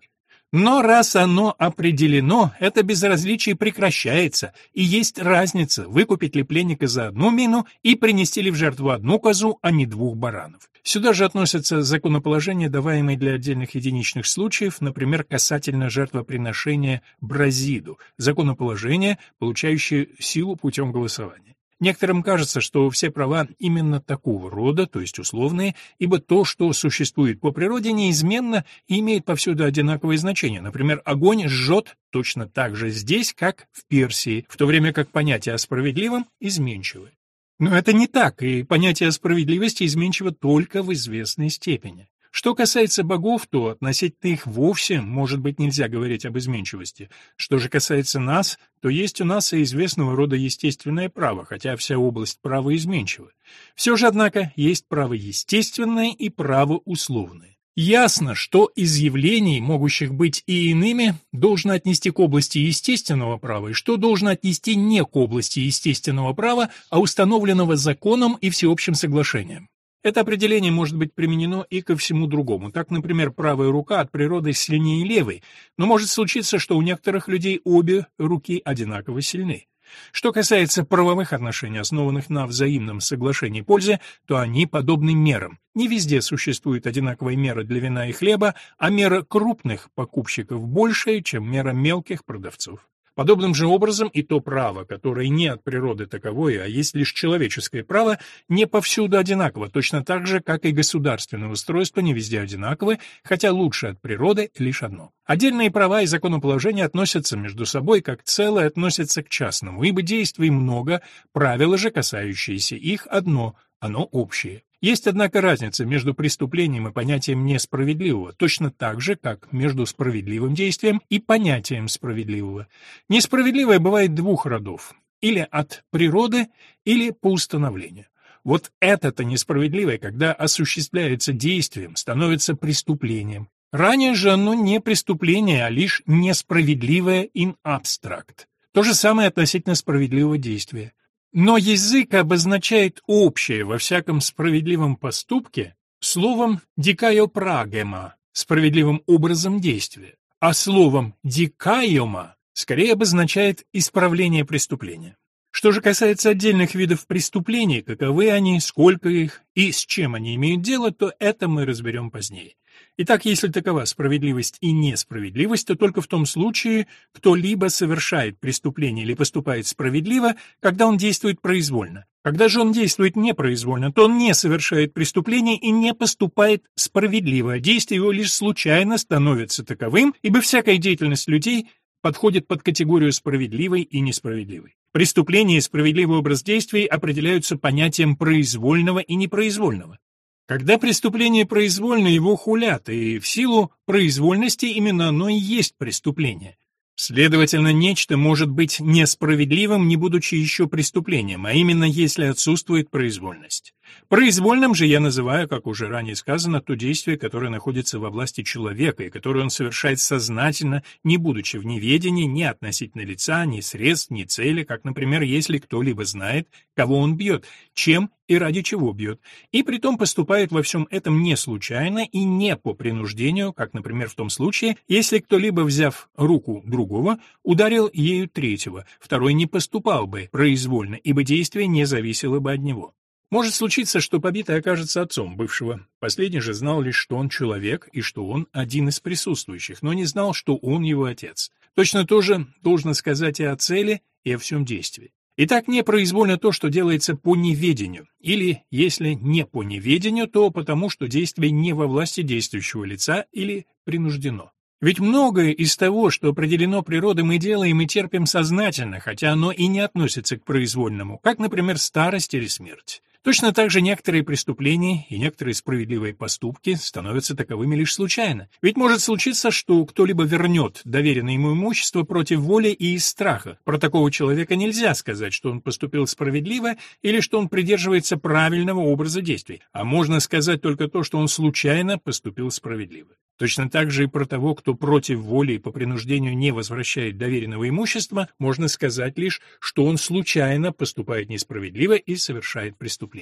но раз оно определено, это безразличие прекращается, и есть разница, выкупить ли пленника за одну мину и принести ли в жертву одну козу, а не двух баранов. Сюда же относятся законоположения, даваемые для отдельных единичных случаев, например, касательно жертвоприношения бразиду, законоположения, получающие силу путем голосования. Некоторым кажется, что все права именно такого рода, то есть условные, ибо то, что существует по природе, неизменно и имеет повсюду одинаковое значение. Например, огонь жжет точно так же здесь, как в Персии, в то время как понятие о справедливом изменчивое. Но это не так, и понятие о справедливости изменчиво только в известной степени. Что касается богов, то относительно их вовсе, может быть, нельзя говорить об изменчивости. Что же касается нас, то есть у нас и известного рода естественное право, хотя вся область права изменчива. Все же, однако, есть право естественное и право условное. Ясно, что из явлений, могущих быть и иными, должно отнести к области естественного права, и что должно отнести не к области естественного права, а установленного законом и всеобщим соглашением. Это определение может быть применено и ко всему другому. Так, например, правая рука от природы сильнее левой, но может случиться, что у некоторых людей обе руки одинаково сильны. Что касается правовых отношений, основанных на взаимном соглашении пользы, то они подобны мерам. Не везде существует одинаковая мера для вина и хлеба, а мера крупных покупщиков большая, чем мера мелких продавцов. Подобным же образом и то право, которое не от природы таковое, а есть лишь человеческое право, не повсюду одинаково, точно так же, как и государственное устройство не везде одинаковы, хотя лучше от природы лишь одно. Отдельные права и законоположения относятся между собой как целое относятся к частному, ибо действий много, правила же, касающиеся их, одно, оно общее. Есть, однако, разница между преступлением и понятием несправедливого, точно так же, как между справедливым действием и понятием справедливого. Несправедливое бывает двух родов, или от природы, или по установлению. Вот это-то несправедливое, когда осуществляется действием, становится преступлением. Ранее же оно не преступление, а лишь несправедливое in abstract. То же самое относительно справедливого действия. Но язык обозначает общее во всяком справедливом поступке словом «дикайо прагема» — справедливым образом действия, а словом «дикайома» скорее обозначает исправление преступления. Что же касается отдельных видов преступлений, каковы они, сколько их и с чем они имеют дело, то это мы разберем позднее. Итак, если такова справедливость и несправедливость, то только в том случае, кто-либо совершает преступление или поступает справедливо, когда он действует произвольно. Когда же он действует непроизвольно, то он не совершает преступление и не поступает справедливо, действие его лишь случайно становится таковым, ибо всякая деятельность людей подходит под категорию справедливой и несправедливой. Преступление и справедливый образ действий определяются понятием произвольного и непроизвольного. Когда преступление произвольно, его хулят, и в силу произвольности именно оно и есть преступление. Следовательно, нечто может быть несправедливым, не будучи еще преступлением, а именно если отсутствует произвольность. Произвольным же я называю, как уже ранее сказано, то действие, которое находится во власти человека и которое он совершает сознательно, не будучи в неведении ни относительно лица, ни средств, ни цели, как, например, если кто-либо знает, кого он бьет, чем и ради чего бьет, и притом поступает во всем этом не случайно и не по принуждению, как, например, в том случае, если кто-либо, взяв руку другого, ударил ею третьего, второй не поступал бы произвольно, ибо действие не зависело бы от него. Может случиться, что побитый окажется отцом бывшего. Последний же знал лишь, что он человек и что он один из присутствующих, но не знал, что он его отец. Точно то же должно сказать и о цели, и о всем действии. И так непроизвольно то, что делается по неведению, или, если не по неведению, то потому, что действие не во власти действующего лица или принуждено. Ведь многое из того, что определено природой, мы делаем и терпим сознательно, хотя оно и не относится к произвольному, как, например, старость или смерть. Точно так же некоторые преступления и некоторые справедливые поступки становятся таковыми лишь случайно. Ведь может случиться, что кто-либо вернет доверенное ему имущество против воли и из страха. Про такого человека нельзя сказать, что он поступил справедливо или что он придерживается правильного образа действий, а можно сказать только то, что он случайно поступил справедливо. Точно так же и про того, кто против воли и по принуждению не возвращает доверенного имущества, можно сказать лишь, что он случайно поступает несправедливо и совершает преступление.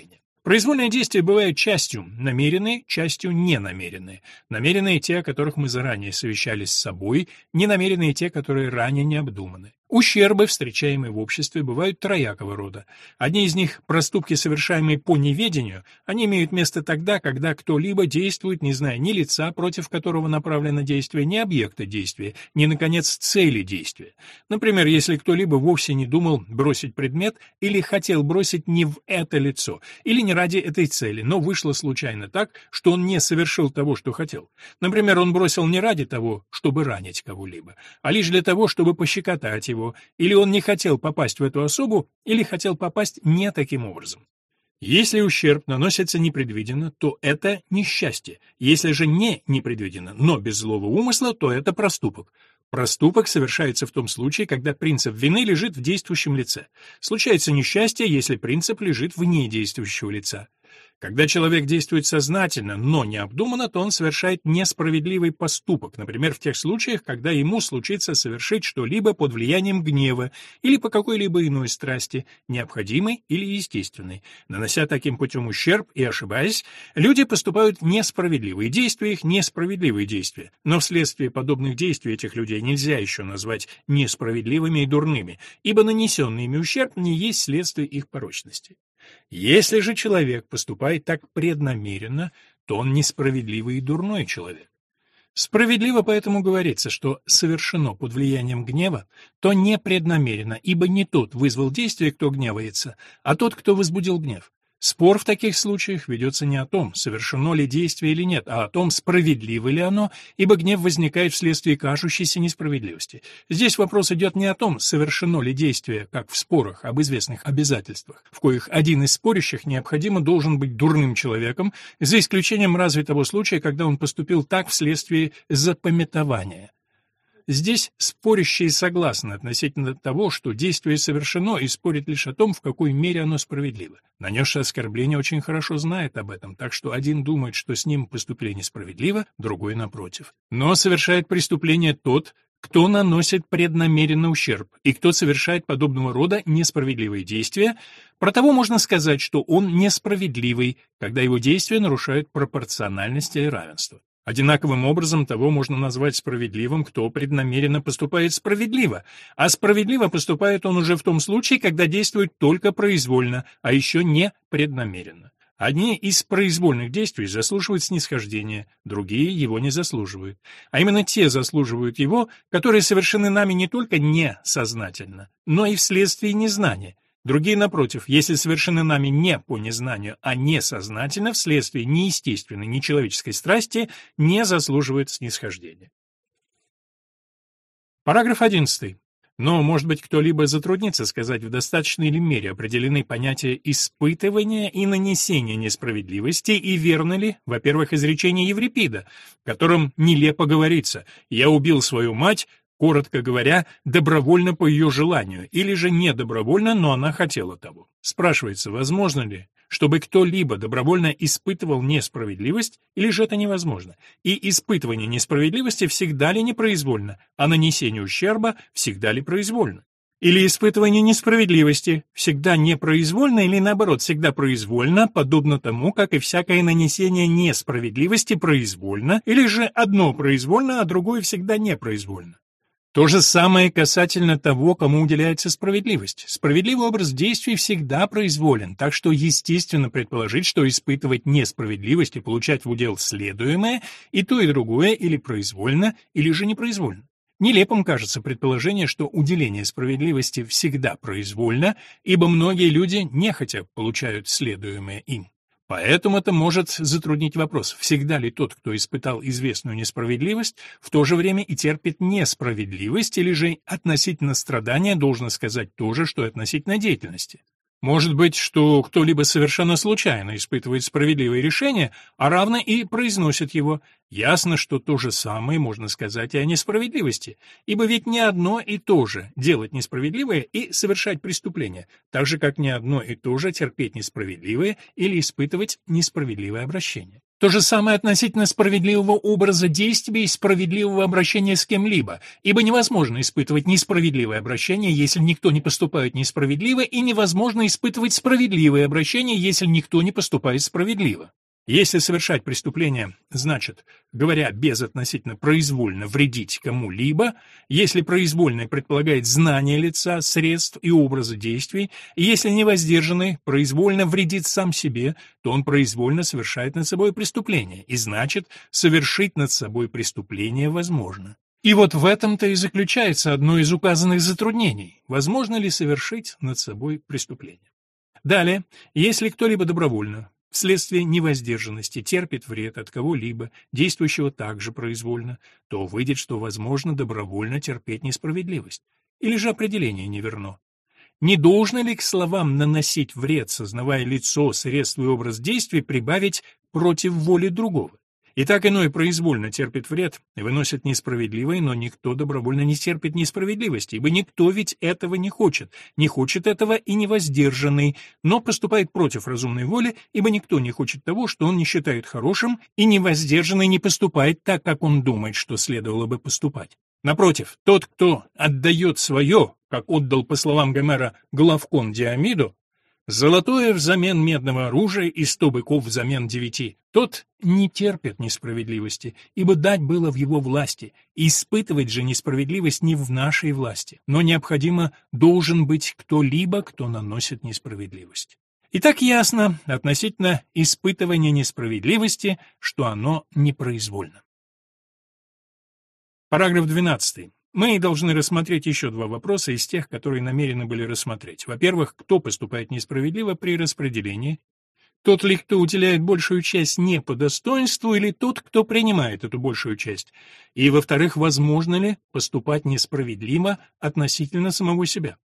Произвольные действия бывают частью намеренные, частью ненамеренные. Намеренные те, о которых мы заранее совещались с собой, ненамеренные те, которые ранее не обдуманы. Ущербы, встречаемые в обществе, бывают троякого рода. Одни из них – проступки, совершаемые по неведению, они имеют место тогда, когда кто-либо действует, не зная ни лица, против которого направлено действие, ни объекта действия, ни, наконец, цели действия. Например, если кто-либо вовсе не думал бросить предмет или хотел бросить не в это лицо, или не ради этой цели, но вышло случайно так, что он не совершил того, что хотел. Например, он бросил не ради того, чтобы ранить кого-либо, а лишь для того, чтобы пощекотать его, его, или он не хотел попасть в эту особу, или хотел попасть не таким образом. Если ущерб наносится непредвиденно, то это несчастье. Если же не непредвиденно, но без злого умысла, то это проступок. Проступок совершается в том случае, когда принцип вины лежит в действующем лице. Случается несчастье, если принцип лежит вне действующего лица. Когда человек действует сознательно, но необдуманно, то он совершает несправедливый поступок, например, в тех случаях, когда ему случится совершить что-либо под влиянием гнева или по какой-либо иной страсти, необходимой или естественной. Нанося таким путем ущерб и ошибаясь, люди поступают несправедливые действия их несправедливые действия. Но вследствие подобных действий этих людей нельзя еще назвать несправедливыми и дурными, ибо нанесенный ими ущерб не есть следствие их порочности. Если же человек поступает так преднамеренно, то он несправедливый и дурной человек. Справедливо поэтому говорится, что совершено под влиянием гнева, то непреднамеренно, ибо не тот вызвал действие, кто гневается, а тот, кто возбудил гнев. Спор в таких случаях ведется не о том, совершено ли действие или нет, а о том, справедливо ли оно, ибо гнев возникает вследствие кажущейся несправедливости. Здесь вопрос идет не о том, совершено ли действие, как в спорах об известных обязательствах, в коих один из спорящих необходимо должен быть дурным человеком, за исключением разве того случая, когда он поступил так вследствие запамятования. Здесь спорящие согласны относительно того, что действие совершено, и спорят лишь о том, в какой мере оно справедливо. Нанесший оскорбление очень хорошо знает об этом, так что один думает, что с ним поступление справедливо, другой напротив. Но совершает преступление тот, кто наносит преднамеренный ущерб, и кто совершает подобного рода несправедливые действия, про того можно сказать, что он несправедливый, когда его действия нарушают пропорциональность или равенство. Одинаковым образом того можно назвать справедливым, кто преднамеренно поступает справедливо, а справедливо поступает он уже в том случае, когда действует только произвольно, а еще не преднамеренно. Одни из произвольных действий заслуживают снисхождения, другие его не заслуживают. А именно те заслуживают его, которые совершены нами не только несознательно, но и вследствие незнания – Другие, напротив, если совершены нами не по незнанию, а несознательно, вследствие неестественной, нечеловеческой страсти, не заслуживают снисхождения. Параграф 11. Но, может быть, кто-либо затруднится сказать, в достаточной ли мере определены понятия испытывания и нанесения несправедливости, и верно ли, во-первых, изречение Еврипида, в котором нелепо говорится «Я убил свою мать, Коротко говоря, добровольно по ее желанию, или же не добровольно, но она хотела того. Спрашивается, возможно ли, чтобы кто-либо добровольно испытывал несправедливость, или же это невозможно? И испытывание несправедливости всегда ли непроизвольно, а нанесение ущерба всегда ли произвольно? Или испытывание несправедливости всегда непроизвольно или наоборот всегда произвольно, подобно тому, как и всякое нанесение несправедливости произвольно, или же одно произвольно, а другое всегда непроизвольно. То же самое касательно того, кому уделяется справедливость. Справедливый образ действий всегда произволен, так что естественно предположить, что испытывать несправедливость и получать в удел следуемое и то и другое или произвольно, или же непроизвольно. Нелепым кажется предположение, что уделение справедливости всегда произвольно, ибо многие люди нехотя получают следуемое им. Поэтому это может затруднить вопрос, всегда ли тот, кто испытал известную несправедливость, в то же время и терпит несправедливость, или же относительно страдания должно сказать то же, что и относительно деятельности. Может быть, что кто-либо совершенно случайно испытывает справедливое решение, а равно и произносит его. Ясно, что то же самое можно сказать и о несправедливости, ибо ведь не одно и то же делать несправедливое и совершать преступление, так же как не одно и то же терпеть несправедливое или испытывать несправедливое обращение. То же самое относительно справедливого образа действия и справедливого обращения с кем-либо, ибо невозможно испытывать несправедливое обращение, если никто не поступает несправедливо, и невозможно испытывать справедливое обращение, если никто не поступает справедливо. Если совершать преступление значит, говоря безотносительно произвольно, вредить кому-либо, если произвольное предполагает знание лица, средств и образа действий, и если невоздержанный произвольно вредит сам себе, то он произвольно совершает над собой преступление, и значит, совершить над собой преступление возможно. И вот в этом-то и заключается одно из указанных затруднений. Возможно ли совершить над собой преступление? Далее, если кто-либо добровольно, вследствие невоздержанности терпит вред от кого-либо, действующего также произвольно, то выйдет, что возможно добровольно терпеть несправедливость. Или же определение неверно. не должно ли к словам «наносить вред», сознавая лицо, средство и образ действий, прибавить «против воли другого»? И так иной произвольно терпит вред и выносит несправедливое, но никто добровольно не терпит несправедливости, ибо никто ведь этого не хочет, не хочет этого и невоздержанный, но поступает против разумной воли, ибо никто не хочет того, что он не считает хорошим, и невоздержанный не поступает так, как он думает, что следовало бы поступать. Напротив, тот, кто отдает свое, как отдал, по словам Гомера, Главкон Диамиду, Золотое взамен медного оружия и сто быков взамен девяти. Тот не терпит несправедливости, ибо дать было в его власти, испытывать же несправедливость не в нашей власти, но необходимо должен быть кто-либо, кто наносит несправедливость. И так ясно относительно испытывания несправедливости, что оно непроизвольно. Параграф 12. Мы должны рассмотреть еще два вопроса из тех, которые намерены были рассмотреть. Во-первых, кто поступает несправедливо при распределении? Тот ли, кто уделяет большую часть не по достоинству, или тот, кто принимает эту большую часть? И, во-вторых, возможно ли поступать несправедливо относительно самого себя?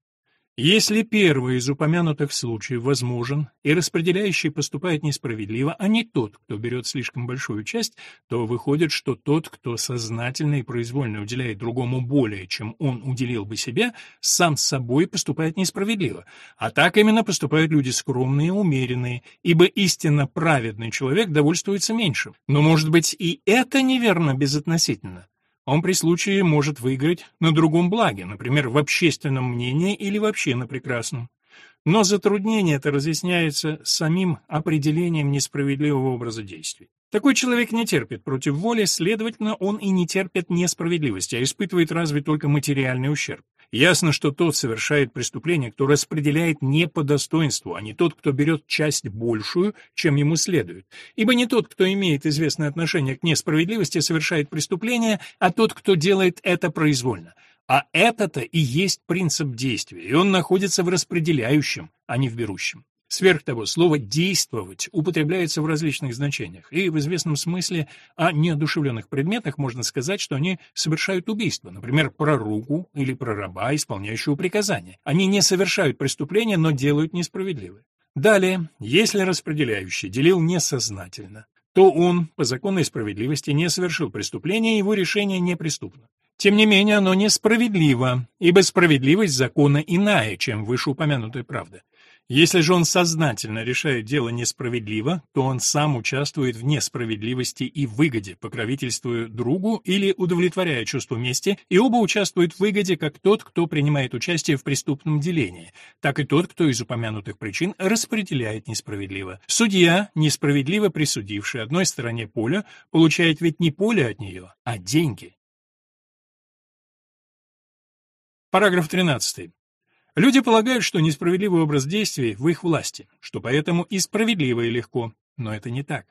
Если первый из упомянутых случаев возможен, и распределяющий поступает несправедливо, а не тот, кто берет слишком большую часть, то выходит, что тот, кто сознательно и произвольно уделяет другому более, чем он уделил бы себе, сам с собой поступает несправедливо. А так именно поступают люди скромные и умеренные, ибо истинно праведный человек довольствуется меньшим. Но, может быть, и это неверно безотносительно. Он при случае может выиграть на другом благе, например, в общественном мнении или вообще на прекрасном. Но затруднение это разъясняется самим определением несправедливого образа действий. Такой человек не терпит против воли, следовательно, он и не терпит несправедливости, а испытывает разве только материальный ущерб. Ясно, что тот совершает преступление, кто распределяет не по достоинству, а не тот, кто берет часть большую, чем ему следует. Ибо не тот, кто имеет известное отношение к несправедливости, совершает преступление, а тот, кто делает это произвольно. А это-то и есть принцип действия, и он находится в распределяющем, а не в берущем. Сверх того, слово «действовать» употребляется в различных значениях, и в известном смысле о неодушевленных предметах можно сказать, что они совершают убийство, например, про руку или про раба, исполняющего приказания. Они не совершают преступления, но делают несправедливое. Далее, если распределяющий делил несознательно, то он, по законной справедливости, не совершил преступления, его решение неприступно. Тем не менее, оно несправедливо, ибо справедливость закона иная, чем вышеупомянутая правда. Если же он сознательно решает дело несправедливо, то он сам участвует в несправедливости и выгоде, покровительствуя другу или удовлетворяя чувство мести, и оба участвуют в выгоде как тот, кто принимает участие в преступном делении, так и тот, кто из упомянутых причин распределяет несправедливо. Судья, несправедливо присудивший одной стороне поля, получает ведь не поле от нее, а деньги. Параграф 13. Люди полагают, что несправедливый образ действий в их власти, что поэтому и справедливо и легко, но это не так.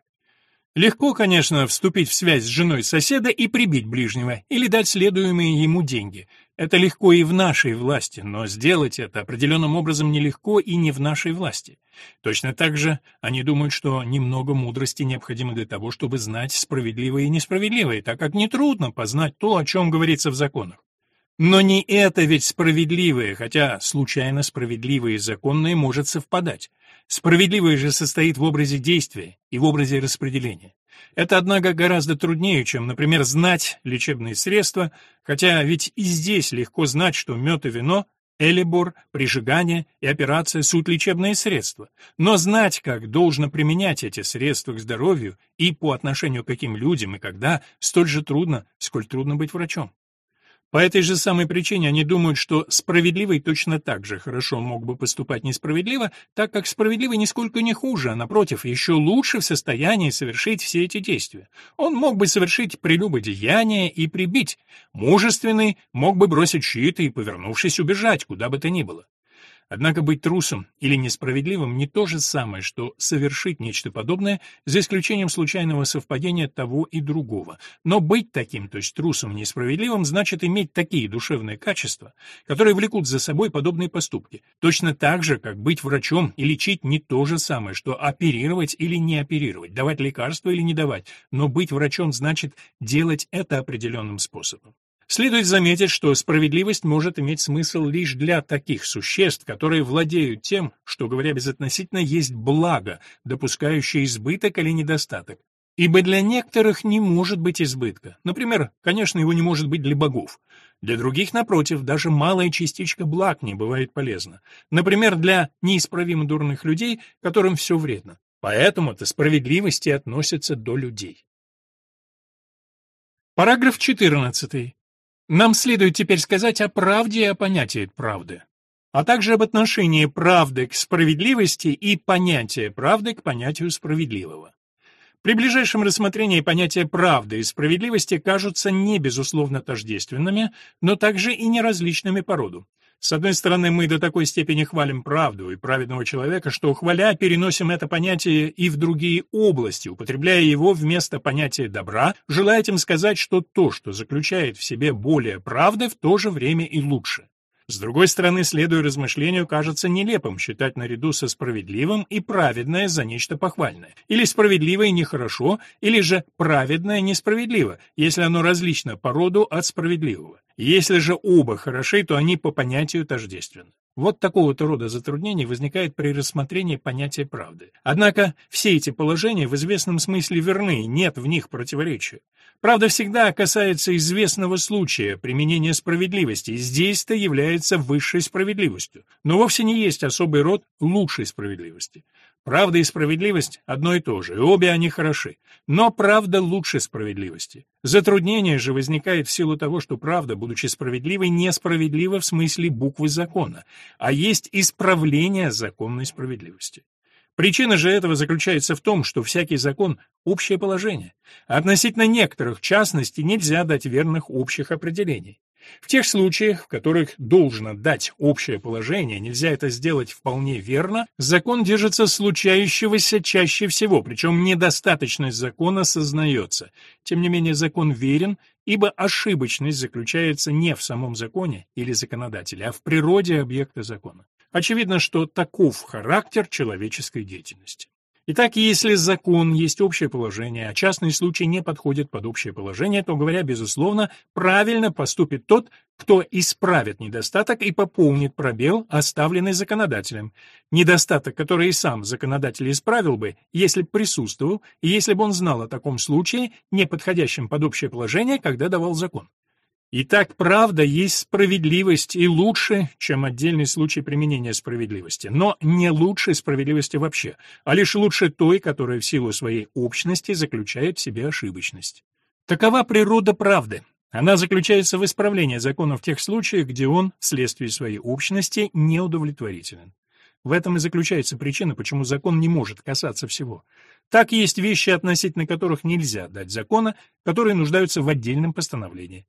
Легко, конечно, вступить в связь с женой соседа и прибить ближнего, или дать следуемые ему деньги. Это легко и в нашей власти, но сделать это определенным образом нелегко и не в нашей власти. Точно так же они думают, что немного мудрости необходимо для того, чтобы знать справедливое и несправедливое, так как нетрудно познать то, о чем говорится в законах. Но не это ведь справедливое, хотя случайно справедливое и законное может совпадать. Справедливое же состоит в образе действия и в образе распределения. Это, однако, гораздо труднее, чем, например, знать лечебные средства, хотя ведь и здесь легко знать, что мед и вино Элибор, прижигание и операция – суть лечебные средства. Но знать, как должно применять эти средства к здоровью и по отношению к каким людям и когда, столь же трудно, сколь трудно быть врачом. По этой же самой причине они думают, что справедливый точно так же хорошо мог бы поступать несправедливо, так как справедливый нисколько не хуже, а напротив, еще лучше в состоянии совершить все эти действия. Он мог бы совершить прелюбодеяние и прибить. Мужественный мог бы бросить щит и, повернувшись, убежать, куда бы то ни было. Однако быть трусом или несправедливым не то же самое, что совершить нечто подобное, за исключением случайного совпадения того и другого. Но быть таким, то есть трусом несправедливым, значит иметь такие душевные качества, которые влекут за собой подобные поступки. Точно так же, как быть врачом и лечить не то же самое, что оперировать или не оперировать, давать лекарства или не давать, но быть врачом значит делать это определенным способом. Следует заметить, что справедливость может иметь смысл лишь для таких существ, которые владеют тем, что, говоря безотносительно, есть благо, допускающее избыток или недостаток. Ибо для некоторых не может быть избытка. Например, конечно, его не может быть для богов. Для других, напротив, даже малая частичка благ не бывает полезна. Например, для неисправимо дурных людей, которым все вредно. Поэтому-то справедливости относится до людей. Параграф 14. Нам следует теперь сказать о правде и о понятии правды, а также об отношении правды к справедливости и понятия правды к понятию справедливого. При ближайшем рассмотрении понятия правды и справедливости кажутся не безусловно тождественными, но также и неразличными по роду. С одной стороны, мы до такой степени хвалим правду и праведного человека, что, хваля, переносим это понятие и в другие области, употребляя его вместо понятия добра, желая этим сказать, что то, что заключает в себе более правды, в то же время и лучше. С другой стороны, следуя размышлению, кажется нелепым считать наряду со справедливым и праведное за нечто похвальное. Или справедливое нехорошо, или же праведное несправедливо, если оно различно по роду от справедливого. Если же оба хороши, то они по понятию тождественны. Вот такого-то рода затруднений возникает при рассмотрении понятия правды. Однако все эти положения в известном смысле верны, нет в них противоречия. Правда всегда касается известного случая применения справедливости, здесь-то является высшей справедливостью, но вовсе не есть особый род лучшей справедливости. Правда и справедливость – одно и то же, и обе они хороши. Но правда лучше справедливости. Затруднение же возникает в силу того, что правда, будучи справедливой, несправедлива в смысле буквы закона, а есть исправление законной справедливости. Причина же этого заключается в том, что всякий закон – общее положение. Относительно некоторых частностей нельзя дать верных общих определений. В тех случаях, в которых должно дать общее положение, нельзя это сделать вполне верно, закон держится случающегося чаще всего, причем недостаточность закона сознается. Тем не менее, закон верен, ибо ошибочность заключается не в самом законе или законодателе, а в природе объекта закона. Очевидно, что таков характер человеческой деятельности. Итак, если закон есть общее положение, а частный случай не подходит под общее положение, то, говоря безусловно, правильно поступит тот, кто исправит недостаток и пополнит пробел, оставленный законодателем. Недостаток, который и сам законодатель исправил бы, если бы присутствовал, и если бы он знал о таком случае, не подходящем под общее положение, когда давал закон. Итак, правда есть справедливость и лучше, чем отдельный случай применения справедливости, но не лучше справедливости вообще, а лишь лучше той, которая в силу своей общности заключает в себе ошибочность. Такова природа правды. Она заключается в исправлении закона в тех случаях, где он, вследствие своей общности, неудовлетворителен. В этом и заключается причина, почему закон не может касаться всего. Так есть вещи, относительно которых нельзя дать закона, которые нуждаются в отдельном постановлении.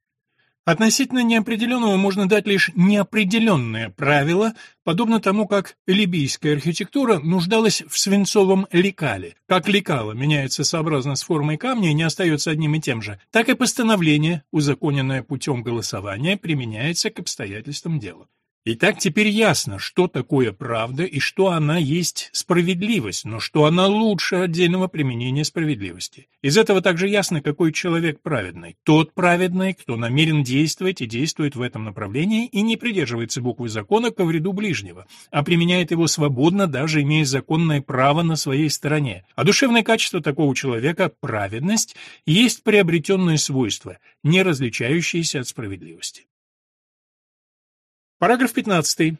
Относительно неопределенного можно дать лишь неопределенное правило, подобно тому, как либийская архитектура нуждалась в свинцовом лекале. Как лекало меняется сообразно с формой камня и не остается одним и тем же, так и постановление, узаконенное путем голосования, применяется к обстоятельствам дела. Итак, теперь ясно, что такое правда и что она есть справедливость, но что она лучше отдельного применения справедливости. Из этого также ясно, какой человек праведный. Тот праведный, кто намерен действовать и действует в этом направлении и не придерживается буквы закона ко вреду ближнего, а применяет его свободно, даже имея законное право на своей стороне. А душевное качество такого человека, праведность, есть приобретенное свойство, не различающееся от справедливости. Параграф 15.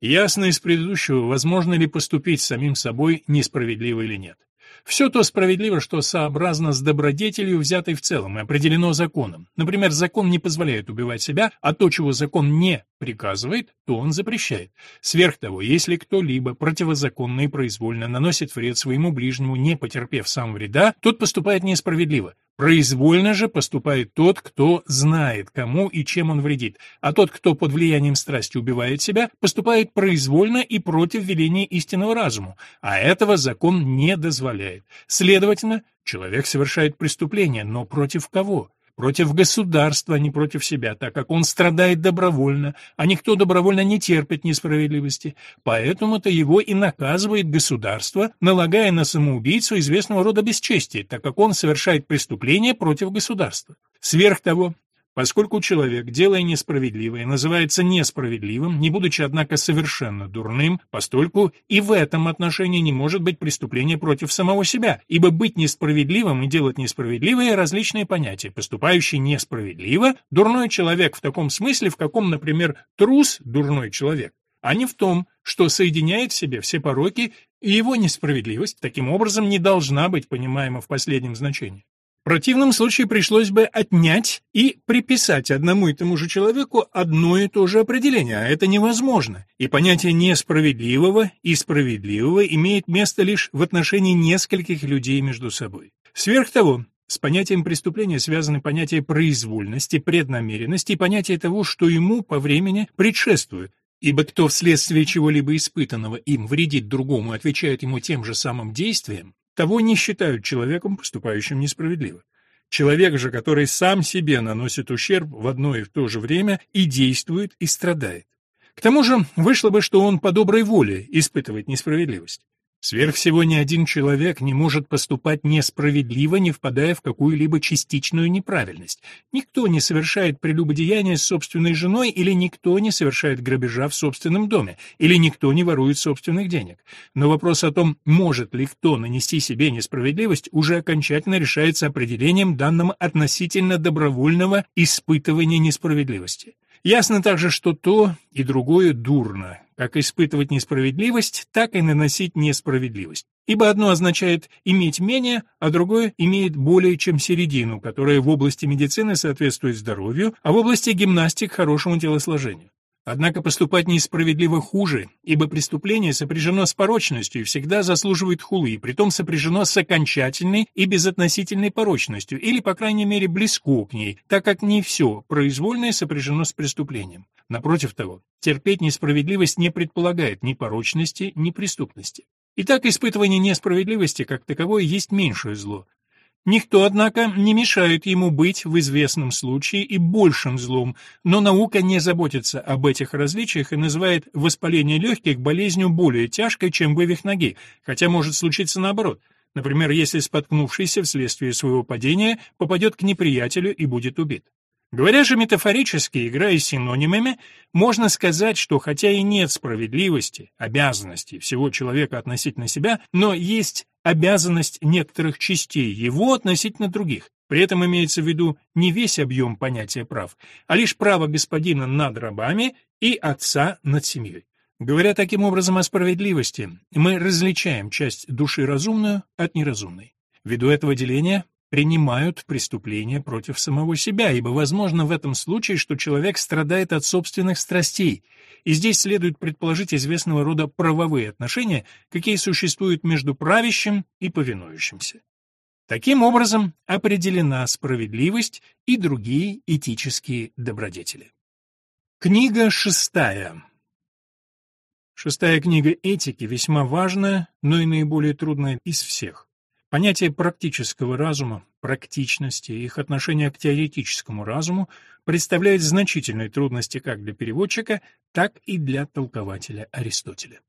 Ясно из предыдущего, возможно ли поступить самим собой несправедливо или нет. Все то справедливо, что сообразно с добродетелью, взятой в целом, и определено законом. Например, закон не позволяет убивать себя, а то, чего закон не приказывает, то он запрещает. Сверх того, если кто-либо противозаконно и произвольно наносит вред своему ближнему, не потерпев сам вреда, тот поступает несправедливо. Произвольно же поступает тот, кто знает, кому и чем он вредит, а тот, кто под влиянием страсти убивает себя, поступает произвольно и против веления истинного разума, а этого закон не дозволяет. Следовательно, человек совершает преступление, но против кого? Против государства, а не против себя, так как он страдает добровольно, а никто добровольно не терпит несправедливости. Поэтому-то его и наказывает государство, налагая на самоубийцу известного рода бесчестие, так как он совершает преступление против государства. Сверх того, Поскольку человек, делая несправедливое, называется несправедливым, не будучи, однако, совершенно дурным, постольку и в этом отношении не может быть преступление против самого себя, ибо быть несправедливым и делать несправедливое – различные понятия. Поступающий несправедливо – дурной человек в таком смысле, в каком, например, трус – дурной человек, а не в том, что соединяет в себе все пороки, и его несправедливость таким образом не должна быть понимаема в последнем значении. В противном случае пришлось бы отнять и приписать одному и тому же человеку одно и то же определение, а это невозможно. И понятие несправедливого и справедливого имеет место лишь в отношении нескольких людей между собой. Сверх того, с понятием преступления связаны понятия произвольности, преднамеренности и понятие того, что ему по времени предшествует, ибо кто вследствие чего-либо испытанного им вредит другому, отвечает ему тем же самым действием, того не считают человеком, поступающим несправедливо. Человек же, который сам себе наносит ущерб в одно и в то же время и действует, и страдает. К тому же вышло бы, что он по доброй воле испытывает несправедливость. Сверх всего ни один человек не может поступать несправедливо, не впадая в какую-либо частичную неправильность. Никто не совершает прелюбодеяния с собственной женой, или никто не совершает грабежа в собственном доме, или никто не ворует собственных денег. Но вопрос о том, может ли кто нанести себе несправедливость, уже окончательно решается определением данным относительно добровольного испытывания несправедливости. Ясно также, что то и другое дурно, как испытывать несправедливость, так и наносить несправедливость. Ибо одно означает иметь менее, а другое имеет более чем середину, которая в области медицины соответствует здоровью, а в области гимнастик хорошему телосложению. Однако поступать несправедливо хуже, ибо преступление сопряжено с порочностью и всегда заслуживает хулы, и притом сопряжено с окончательной и безотносительной порочностью, или, по крайней мере, близко к ней, так как не все произвольное сопряжено с преступлением. Напротив того, терпеть несправедливость не предполагает ни порочности, ни преступности. Итак, испытывание несправедливости как таковое есть меньшее зло, Никто, однако, не мешает ему быть в известном случае и большим злом, но наука не заботится об этих различиях и называет воспаление легких болезнью более тяжкой, чем вывих ноги, хотя может случиться наоборот. Например, если споткнувшийся вследствие своего падения попадет к неприятелю и будет убит. Говоря же метафорически, играя синонимами, можно сказать, что хотя и нет справедливости, обязанности всего человека относительно себя, но есть обязанность некоторых частей его относительно других. При этом имеется в виду не весь объем понятия прав, а лишь право господина над рабами и отца над семьей. Говоря таким образом о справедливости, мы различаем часть души разумную от неразумной. Ввиду этого деления принимают преступление против самого себя, ибо возможно в этом случае, что человек страдает от собственных страстей, и здесь следует предположить известного рода правовые отношения, какие существуют между правящим и повинующимся. Таким образом определена справедливость и другие этические добродетели. Книга шестая. Шестая книга этики весьма важная, но и наиболее трудная из всех. Понятие практического разума, практичности и их отношение к теоретическому разуму представляет значительные трудности как для переводчика, так и для толкователя Аристотеля.